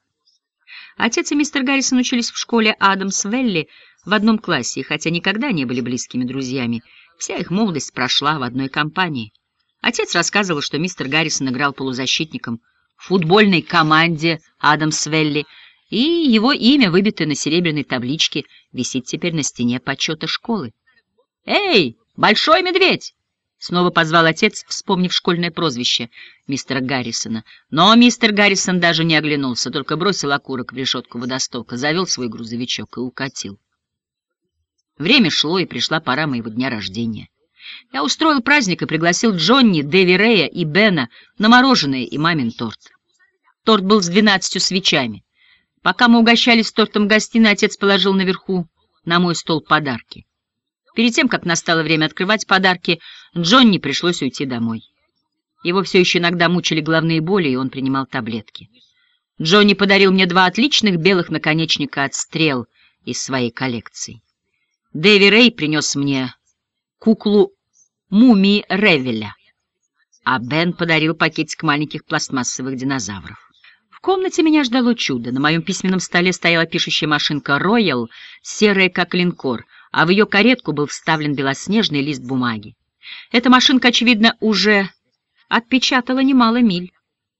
Отец и мистер Гаррисон учились в школе Адамс Велли в одном классе, хотя никогда не были близкими друзьями, вся их молодость прошла в одной компании. Отец рассказывал, что мистер Гаррисон играл полузащитником в футбольной команде Адамс Велли, и его имя, выбитое на серебряной табличке, висит теперь на стене почета школы. «Эй, большой медведь! Снова позвал отец, вспомнив школьное прозвище мистера Гаррисона. Но мистер Гаррисон даже не оглянулся, только бросил окурок в решетку водостока, завел свой грузовичок и укатил. Время шло, и пришла пора моего дня рождения. Я устроил праздник и пригласил Джонни, Дэви Рея и Бена на мороженое и мамин торт. Торт был с двенадцатью свечами. Пока мы угощались тортом в гостиной, отец положил наверху на мой стол подарки. Перед тем, как настало время открывать подарки, Джонни пришлось уйти домой. Его все еще иногда мучили головные боли, и он принимал таблетки. Джонни подарил мне два отличных белых наконечника от стрел из своей коллекции. Дэви Рэй принес мне куклу мумии Ревеля, а Бен подарил пакетик маленьких пластмассовых динозавров. В комнате меня ждало чудо. На моем письменном столе стояла пишущая машинка «Роял», серая как линкор, а в ее каретку был вставлен белоснежный лист бумаги. Эта машинка, очевидно, уже отпечатала немало миль.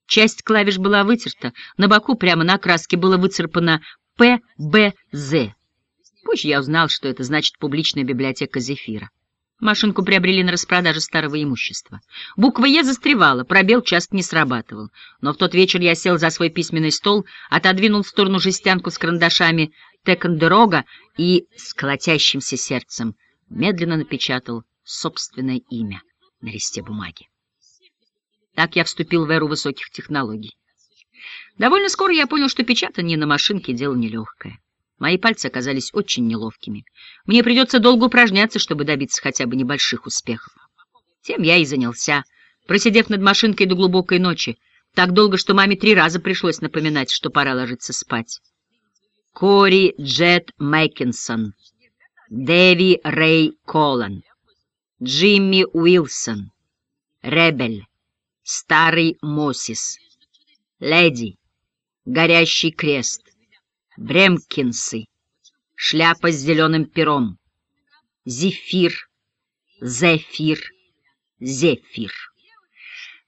Часть клавиш была вытерта, на боку прямо на краске было выцарапано «ПБЗ». Позже я узнал, что это значит «Публичная библиотека Зефира». Машинку приобрели на распродаже старого имущества. Буква «Е» застревала, пробел часто не срабатывал. Но в тот вечер я сел за свой письменный стол, отодвинул в сторону жестянку с карандашами Текандерога и с колотящимся сердцем медленно напечатал собственное имя на листе бумаги. Так я вступил в эру высоких технологий. Довольно скоро я понял, что печатание на машинке — дело нелегкое. Мои пальцы оказались очень неловкими. Мне придется долго упражняться, чтобы добиться хотя бы небольших успехов. Тем я и занялся, просидев над машинкой до глубокой ночи, так долго, что маме три раза пришлось напоминать, что пора ложиться спать. Кори Джет Мэккинсон, Дэви Рэй Колан, Джимми Уилсон, Ребель, Старый Мосис, Леди, Горящий Крест, Бремкинсы, Шляпа с зеленым пером, Зефир, Зефир, Зефир.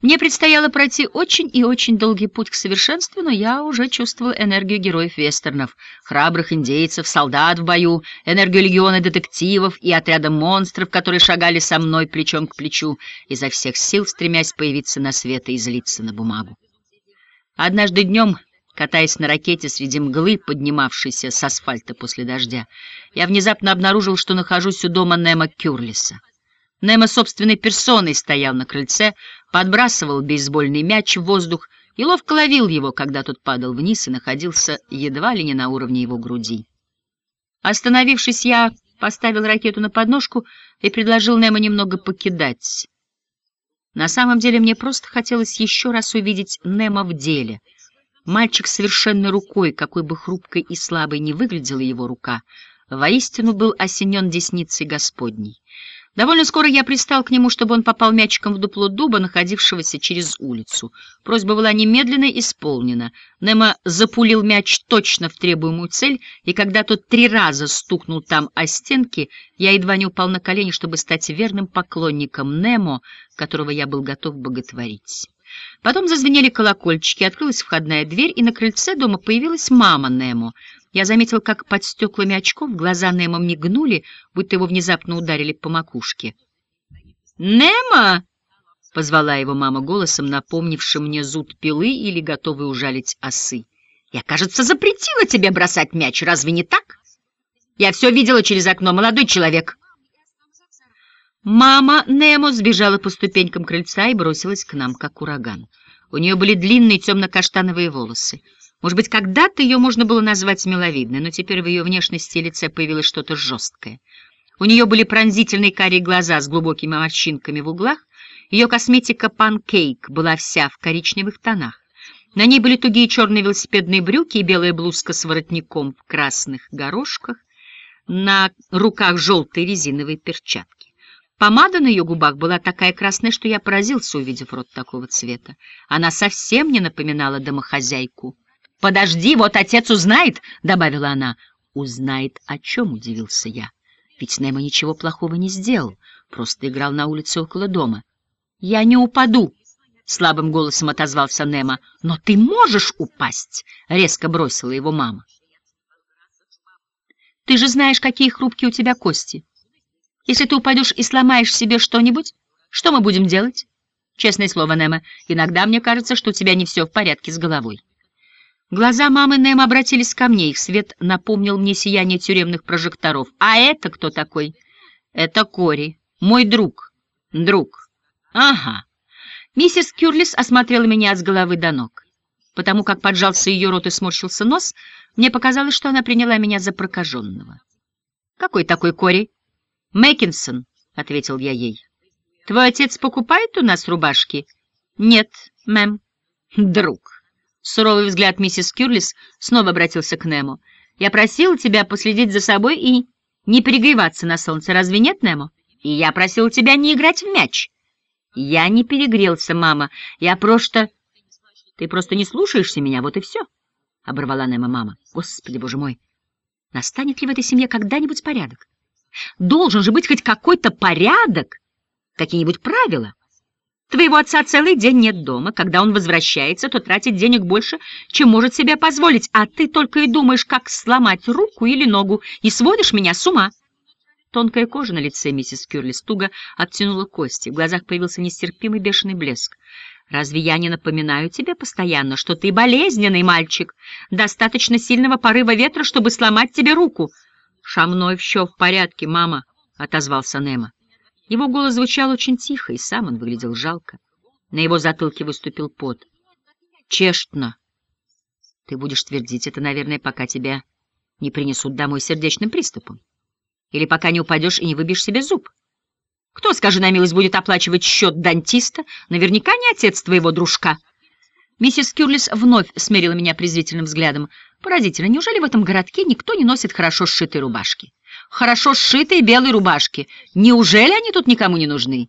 Мне предстояло пройти очень и очень долгий путь к совершенству, но я уже чувствовал энергию героев вестернов, храбрых индейцев, солдат в бою, энергию легиона детективов и отряда монстров, которые шагали со мной плечом к плечу, изо всех сил стремясь появиться на свет и излиться на бумагу. Однажды днем, катаясь на ракете среди мглы, поднимавшейся с асфальта после дождя, я внезапно обнаружил, что нахожусь у дома Немо Кюрлиса. Немо собственной персоной стоял на крыльце, подбрасывал бейсбольный мяч в воздух и ловко ловил его, когда тот падал вниз и находился едва ли не на уровне его груди. Остановившись, я поставил ракету на подножку и предложил Немо немного покидать. На самом деле мне просто хотелось еще раз увидеть Немо в деле. Мальчик с совершенной рукой, какой бы хрупкой и слабой ни выглядела его рука, воистину был осенен десницей Господней. Довольно скоро я пристал к нему, чтобы он попал мячиком в дупло дуба, находившегося через улицу. Просьба была немедленно исполнена. Немо запулил мяч точно в требуемую цель, и когда тот три раза стукнул там о стенки, я едва не упал на колени, чтобы стать верным поклонником Немо, которого я был готов боготворить. Потом зазвенели колокольчики, открылась входная дверь, и на крыльце дома появилась мама Немо — я заметил, как под стеклами очков глаза Немо мигнули, будто его внезапно ударили по макушке. «Немо!» — позвала его мама голосом, напомнившим мне зуд пилы или готовый ужалить осы. «Я, кажется, запретила тебе бросать мяч, разве не так? Я все видела через окно, молодой человек!» Мама Немо сбежала по ступенькам крыльца и бросилась к нам, как ураган. У нее были длинные темно-каштановые волосы. Может быть, когда-то ее можно было назвать миловидной, но теперь в ее внешности и лице появилось что-то жесткое. У нее были пронзительные карие глаза с глубокими морщинками в углах, ее косметика панкейк была вся в коричневых тонах. На ней были тугие черные велосипедные брюки и белая блузка с воротником в красных горошках, на руках желтые резиновые перчатки. Помада на ее губах была такая красная, что я поразился, увидев рот такого цвета. Она совсем не напоминала домохозяйку. «Подожди, вот отец узнает», — добавила она. «Узнает о чем?» — удивился я. Ведь Немо ничего плохого не сделал, просто играл на улице около дома. «Я не упаду», — слабым голосом отозвался Немо. «Но ты можешь упасть», — резко бросила его мама. «Ты же знаешь, какие хрупкие у тебя кости. Если ты упадешь и сломаешь себе что-нибудь, Что мы будем делать? Честное слово, Немо, иногда мне кажется, что у тебя не все в порядке с головой. Глаза мамы Немо обратились ко мне, их свет напомнил мне сияние тюремных прожекторов. А это кто такой? Это Кори, мой друг. Друг. Ага. Миссис Кюрлис осмотрела меня с головы до ног. Потому как поджался ее рот и сморщился нос, мне показалось, что она приняла меня за прокаженного. «Какой такой Кори?» «Мэккинсон», — ответил я ей. «Твой отец покупает у нас рубашки?» «Нет, мэм». «Друг». Суровый взгляд миссис Кюрлис снова обратился к Нему. «Я просил тебя последить за собой и не перегреваться на солнце, разве нет, Немо? И я просил тебя не играть в мяч». «Я не перегрелся, мама. Я просто...» «Ты просто не слушаешься меня, вот и все», — оборвала Немо мама. «Господи, боже мой, настанет ли в этой семье когда-нибудь порядок? Должен же быть хоть какой-то порядок, какие-нибудь правила». Твоего отца целый день нет дома. Когда он возвращается, то тратит денег больше, чем может себе позволить, а ты только и думаешь, как сломать руку или ногу, и сводишь меня с ума. Тонкая кожа на лице миссис Кюрлис туго оттянула кости, в глазах появился нестерпимый бешеный блеск. «Разве я не напоминаю тебе постоянно, что ты болезненный мальчик, достаточно сильного порыва ветра, чтобы сломать тебе руку?» «Со мной все в порядке, мама», — отозвался Немо. Его голос звучал очень тихо, и сам он выглядел жалко. На его затылке выступил пот. «Чештно. Ты будешь твердить это, наверное, пока тебя не принесут домой сердечным приступом. Или пока не упадешь и не выбьешь себе зуб. Кто, скажи на милость, будет оплачивать счет дантиста? Наверняка не отец твоего дружка». Миссис Кюрлис вновь смерила меня презрительным взглядом. Поразительно, неужели в этом городке никто не носит хорошо сшитой рубашки? Хорошо сшитые белые рубашки. Неужели они тут никому не нужны?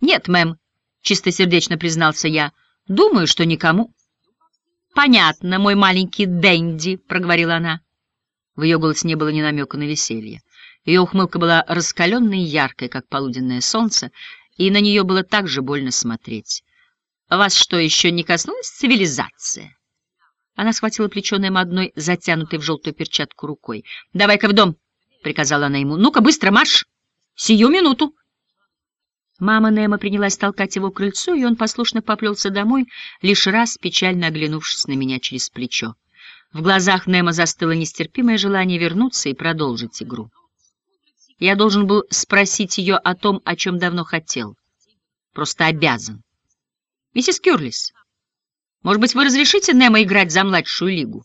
Нет, мэм, чистосердечно признался я. Думаю, что никому. Понятно, мой маленький Дэнди, проговорила она. В ее голосе не было ни намека на веселье. Ее ухмылка была раскаленной и яркой, как полуденное солнце, и на нее было так же больно смотреть. «Вас что, еще не коснулась цивилизация?» Она схватила плечо Нэма одной, затянутой в желтую перчатку рукой. «Давай-ка в дом!» — приказала она ему. «Ну-ка, быстро марш! Сию минуту!» Мама Немо принялась толкать его к крыльцу, и он послушно поплелся домой, лишь раз печально оглянувшись на меня через плечо. В глазах Немо застыло нестерпимое желание вернуться и продолжить игру. Я должен был спросить ее о том, о чем давно хотел. Просто обязан. «Миссис Кюрлис, может быть, вы разрешите Немо играть за младшую лигу?»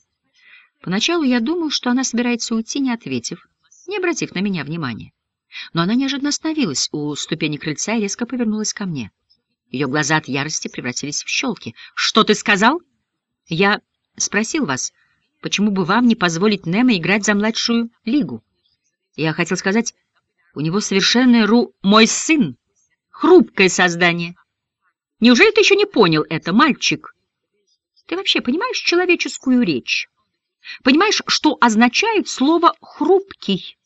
Поначалу я думал, что она собирается уйти, не ответив не обратив на меня внимания. Но она неожиданно остановилась у ступени крыльца и резко повернулась ко мне. Ее глаза от ярости превратились в щелки. «Что ты сказал?» «Я спросил вас, почему бы вам не позволить Немо играть за младшую лигу? Я хотел сказать, у него совершенный ру... Мой сын! Хрупкое создание! Неужели ты еще не понял это, мальчик? Ты вообще понимаешь человеческую речь?» Понимаешь, что означает слово «хрупкий»?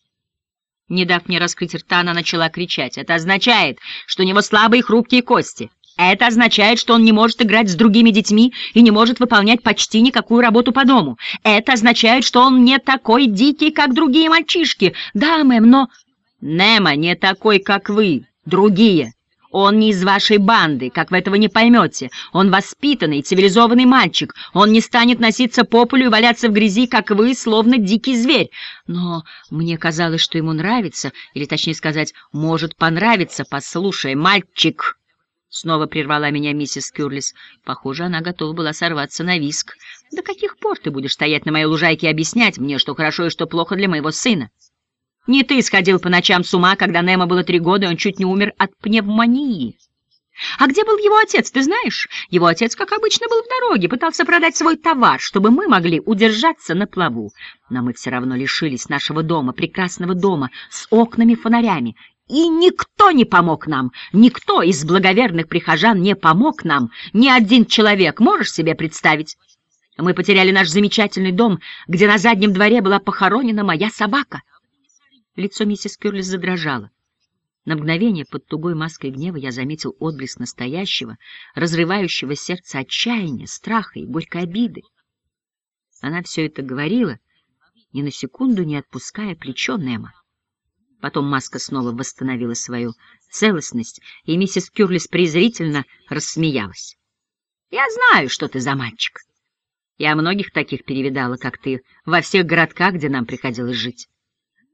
Не дав мне раскрыть рта, она начала кричать. Это означает, что у него слабые хрупкие кости. Это означает, что он не может играть с другими детьми и не может выполнять почти никакую работу по дому. Это означает, что он не такой дикий, как другие мальчишки. Да, мэм, но... Немо не такой, как вы, другие. Он не из вашей банды, как вы этого не поймете. Он воспитанный, цивилизованный мальчик. Он не станет носиться по полю и валяться в грязи, как вы, словно дикий зверь. Но мне казалось, что ему нравится, или, точнее сказать, может понравиться. Послушай, мальчик!» Снова прервала меня миссис Кюрлис. Похоже, она готова была сорваться на виск. «До каких пор ты будешь стоять на моей лужайке и объяснять мне, что хорошо и что плохо для моего сына?» Не ты сходил по ночам с ума, когда Немо было три года, и он чуть не умер от пневмонии. А где был его отец, ты знаешь? Его отец, как обычно, был в дороге, пытался продать свой товар, чтобы мы могли удержаться на плаву. Но мы все равно лишились нашего дома, прекрасного дома, с окнами-фонарями. И никто не помог нам, никто из благоверных прихожан не помог нам, ни один человек, можешь себе представить? Мы потеряли наш замечательный дом, где на заднем дворе была похоронена моя собака. Лицо миссис Кюрлис задрожало. На мгновение под тугой маской гнева я заметил отблеск настоящего, разрывающего сердце отчаяния, страха и горькой обиды. Она все это говорила, ни на секунду не отпуская плечо Немо. Потом маска снова восстановила свою целостность, и миссис Кюрлис презрительно рассмеялась. «Я знаю, что ты за мальчик. Я многих таких перевидала, как ты, во всех городках, где нам приходилось жить.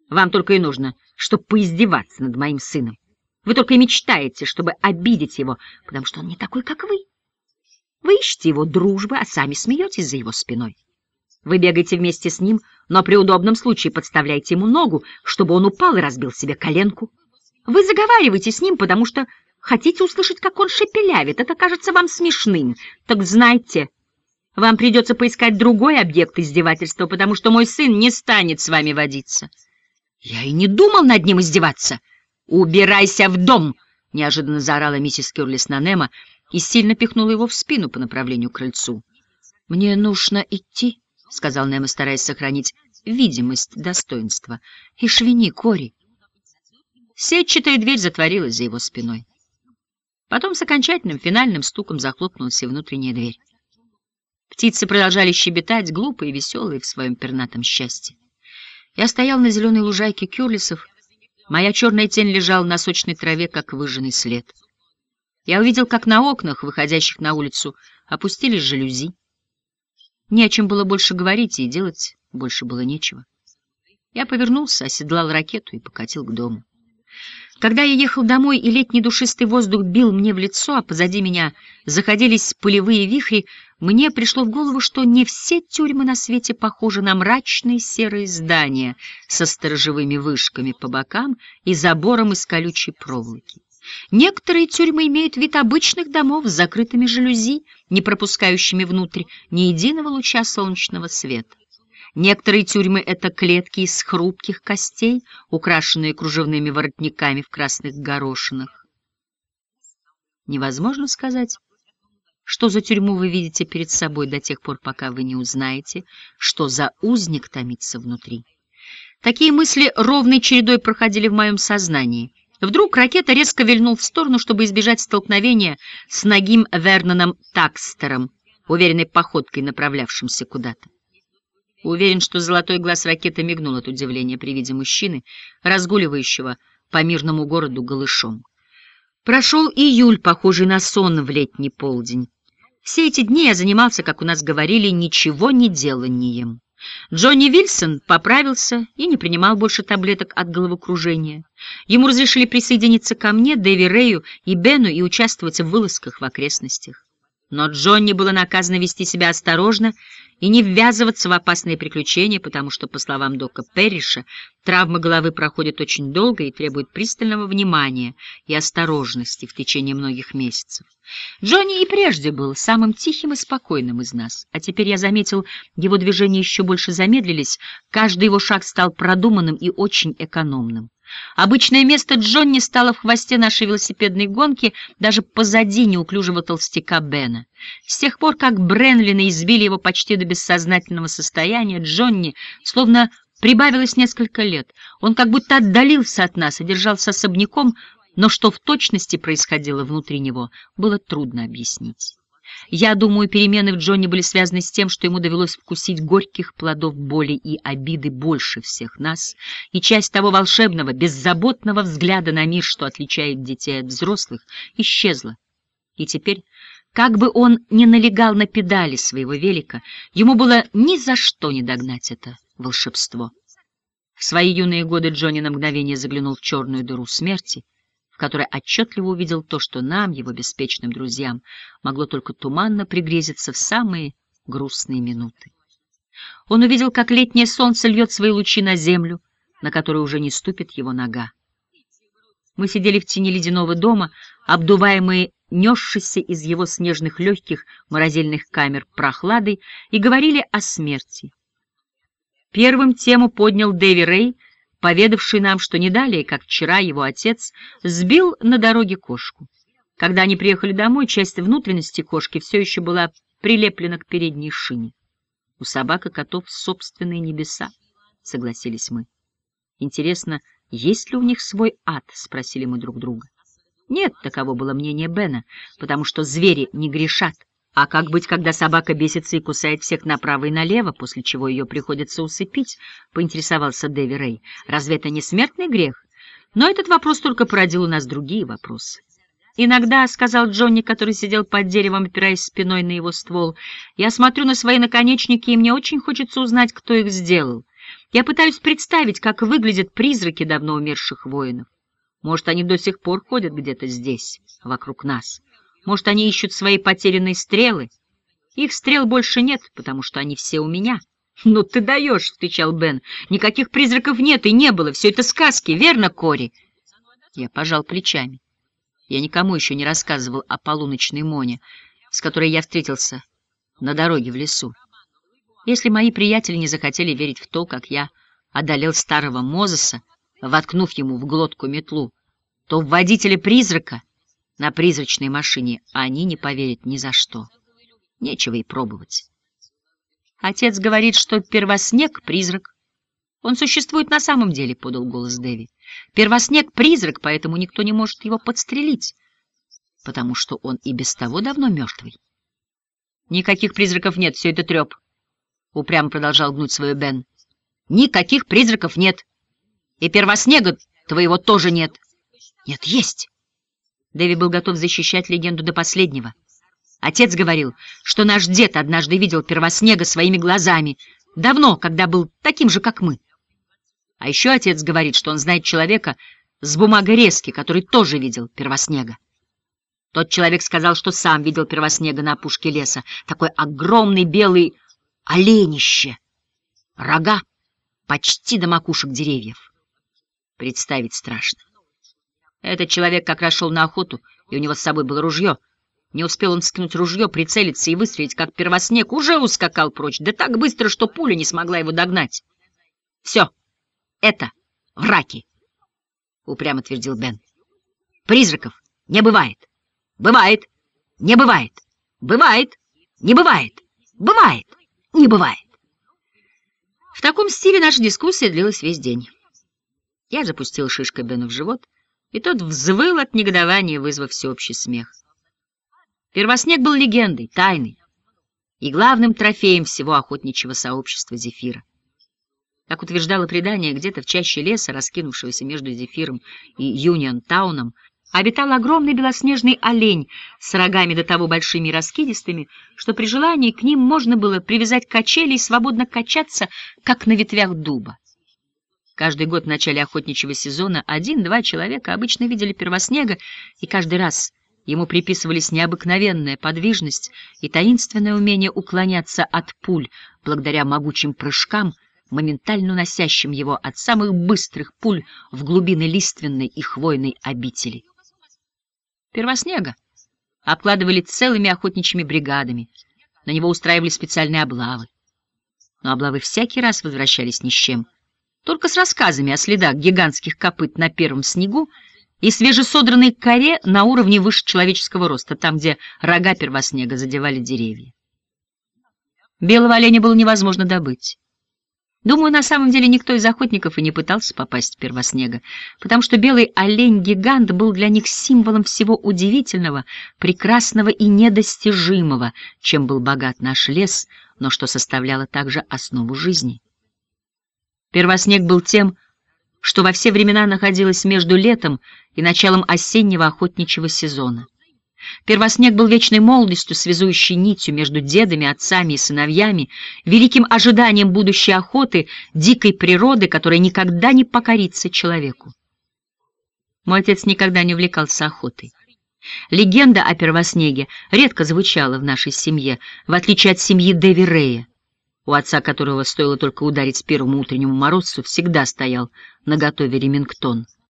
Вам только и нужно, чтобы поиздеваться над моим сыном. Вы только и мечтаете, чтобы обидеть его, потому что он не такой, как вы. Вы ищете его дружбы, а сами смеетесь за его спиной. Вы бегаете вместе с ним, но при удобном случае подставляете ему ногу, чтобы он упал и разбил себе коленку. Вы заговариваете с ним, потому что хотите услышать, как он шепелявит. Это кажется вам смешным. Так знайте, вам придется поискать другой объект издевательства, потому что мой сын не станет с вами водиться. Я и не думал над ним издеваться. «Убирайся в дом!» — неожиданно заорала миссис Кюрлис на Немо и сильно пихнула его в спину по направлению к крыльцу. «Мне нужно идти», — сказал Немо, стараясь сохранить видимость достоинства. — И швини, Кори. Сетчатая дверь затворилась за его спиной. Потом с окончательным финальным стуком захлопнулась и внутренняя дверь. Птицы продолжали щебетать, глупые и веселые в своем пернатом счастье. Я стоял на зеленой лужайке Кюрлисов, моя черная тень лежала на сочной траве, как выжженный след. Я увидел, как на окнах, выходящих на улицу, опустились жалюзи. Не о чем было больше говорить, и делать больше было нечего. Я повернулся, оседлал ракету и покатил к дому. Когда я ехал домой, и летний душистый воздух бил мне в лицо, а позади меня заходились пылевые вихри, мне пришло в голову, что не все тюрьмы на свете похожи на мрачные серые здания со сторожевыми вышками по бокам и забором из колючей проволоки. Некоторые тюрьмы имеют вид обычных домов с закрытыми жалюзи, не пропускающими внутрь ни единого луча солнечного света. Некоторые тюрьмы — это клетки из хрупких костей, украшенные кружевными воротниками в красных горошинах. Невозможно сказать, что за тюрьму вы видите перед собой до тех пор, пока вы не узнаете, что за узник томится внутри. Такие мысли ровной чередой проходили в моем сознании — Вдруг ракета резко вильнул в сторону, чтобы избежать столкновения с ногим Верноном Такстером, уверенной походкой направлявшимся куда-то. Уверен, что золотой глаз ракеты мигнул от удивления при виде мужчины, разгуливающего по мирному городу голышом. Прошел июль, похожий на сон в летний полдень. Все эти дни я занимался, как у нас говорили, ничего не деланием. Джонни Вильсон поправился и не принимал больше таблеток от головокружения. Ему разрешили присоединиться ко мне, Дэви Рэю и Бену и участвовать в вылазках в окрестностях. Но Джонни было наказано вести себя осторожно и не ввязываться в опасные приключения, потому что, по словам Дока Перриша, травмы головы проходят очень долго и требуют пристального внимания и осторожности в течение многих месяцев. Джонни и прежде был самым тихим и спокойным из нас, а теперь я заметил, его движения еще больше замедлились, каждый его шаг стал продуманным и очень экономным. Обычное место Джонни стало в хвосте нашей велосипедной гонки, даже позади неуклюжего толстяка Бена. С тех пор, как Бренлины избили его почти до бессознательного состояния, Джонни словно прибавилось несколько лет. Он как будто отдалился от нас и держался особняком, но что в точности происходило внутри него, было трудно объяснить. Я думаю, перемены в Джонни были связаны с тем, что ему довелось вкусить горьких плодов боли и обиды больше всех нас, и часть того волшебного, беззаботного взгляда на мир, что отличает детей от взрослых, исчезла. И теперь, как бы он ни налегал на педали своего велика, ему было ни за что не догнать это волшебство. В свои юные годы Джонни на мгновение заглянул в черную дыру смерти — в которой отчетливо увидел то, что нам, его беспечным друзьям, могло только туманно пригрезиться в самые грустные минуты. Он увидел, как летнее солнце льет свои лучи на землю, на которой уже не ступит его нога. Мы сидели в тени ледяного дома, обдуваемые несшейся из его снежных легких морозильных камер прохладой, и говорили о смерти. Первым тему поднял Дэви Рэй, поведавший нам, что не далее, как вчера, его отец сбил на дороге кошку. Когда они приехали домой, часть внутренности кошки все еще была прилеплена к передней шине. У собак и котов собственные небеса, согласились мы. Интересно, есть ли у них свой ад, спросили мы друг друга. Нет, таково было мнение Бена, потому что звери не грешат. А как быть, когда собака бесится и кусает всех направо и налево, после чего ее приходится усыпить? — поинтересовался Дэви Рэй. — Разве это не смертный грех? Но этот вопрос только породил у нас другие вопросы. «Иногда, — сказал Джонни, который сидел под деревом, опираясь спиной на его ствол, — я смотрю на свои наконечники, и мне очень хочется узнать, кто их сделал. Я пытаюсь представить, как выглядят призраки давно умерших воинов. Может, они до сих пор ходят где-то здесь, вокруг нас. Может, они ищут свои потерянные стрелы. Их стрел больше нет, потому что они все у меня». «Ну ты даешь!» — встречал Бен. «Никаких призраков нет и не было. Все это сказки, верно, Кори?» Я пожал плечами. Я никому еще не рассказывал о полуночной Моне, с которой я встретился на дороге в лесу. Если мои приятели не захотели верить в то, как я одолел старого Мозеса, воткнув ему в глотку метлу, то в водителя-призрака на призрачной машине они не поверят ни за что. Нечего и пробовать. Отец говорит, что первоснег — призрак. Он существует на самом деле, — подал голос Дэви. Первоснег — призрак, поэтому никто не может его подстрелить, потому что он и без того давно мертвый. Никаких призраков нет, все это треп. Упрямо продолжал гнуть свою Бен. Никаких призраков нет. И первоснега твоего тоже нет. Нет, есть. Дэви был готов защищать легенду до последнего. Отец говорил, что наш дед однажды видел первоснега своими глазами, давно, когда был таким же, как мы. А еще отец говорит, что он знает человека с бумагорезки, который тоже видел первоснега. Тот человек сказал, что сам видел первоснега на опушке леса, такой огромный белый оленище, рога почти до макушек деревьев. Представить страшно. Этот человек как раз шел на охоту, и у него с собой было ружье — не успел он скинуть ружье, прицелиться и выстрелить, как первоснег уже ускакал прочь, да так быстро, что пуля не смогла его догнать. — Все, это враки, — упрямо твердил Бен. — Призраков не бывает. Бывает, не бывает. Бывает, не бывает. Бывает, не бывает. В таком стиле наша дискуссия длилась весь день. Я запустил шишкой Бену в живот, и тот взвыл от негодования, вызвав всеобщий смех. Первоснег был легендой, тайной и главным трофеем всего охотничьего сообщества Зефира. Как утверждало предание, где-то в чаще леса, раскинувшегося между Зефиром и Юнион-тауном, обитал огромный белоснежный олень с рогами до того большими и раскидистыми, что при желании к ним можно было привязать качели и свободно качаться, как на ветвях дуба. Каждый год в начале охотничьего сезона один-два человека обычно видели первоснега, и каждый раз Ему приписывались необыкновенная подвижность и таинственное умение уклоняться от пуль благодаря могучим прыжкам, моментально уносящим его от самых быстрых пуль в глубины лиственной и хвойной обители. Первоснега обкладывали целыми охотничьими бригадами, на него устраивали специальные облавы. Но облавы всякий раз возвращались ни с чем, только с рассказами о следах гигантских копыт на первом снегу и свежесодранной коре на уровне выше человеческого роста, там, где рога первоснега задевали деревья. Белого оленя было невозможно добыть. Думаю, на самом деле никто из охотников и не пытался попасть в первоснега, потому что белый олень-гигант был для них символом всего удивительного, прекрасного и недостижимого, чем был богат наш лес, но что составляло также основу жизни. Первоснег был тем, что во все времена находилось между летом и началом осеннего охотничьего сезона. Первоснег был вечной молодостью, связующей нитью между дедами, отцами и сыновьями, великим ожиданием будущей охоты, дикой природы, которая никогда не покорится человеку. Мой отец никогда не увлекался охотой. Легенда о первоснеге редко звучала в нашей семье, в отличие от семьи Дэви Рея у отца которого стоило только ударить первому утреннему морозцу, всегда стоял наготове ремингтон —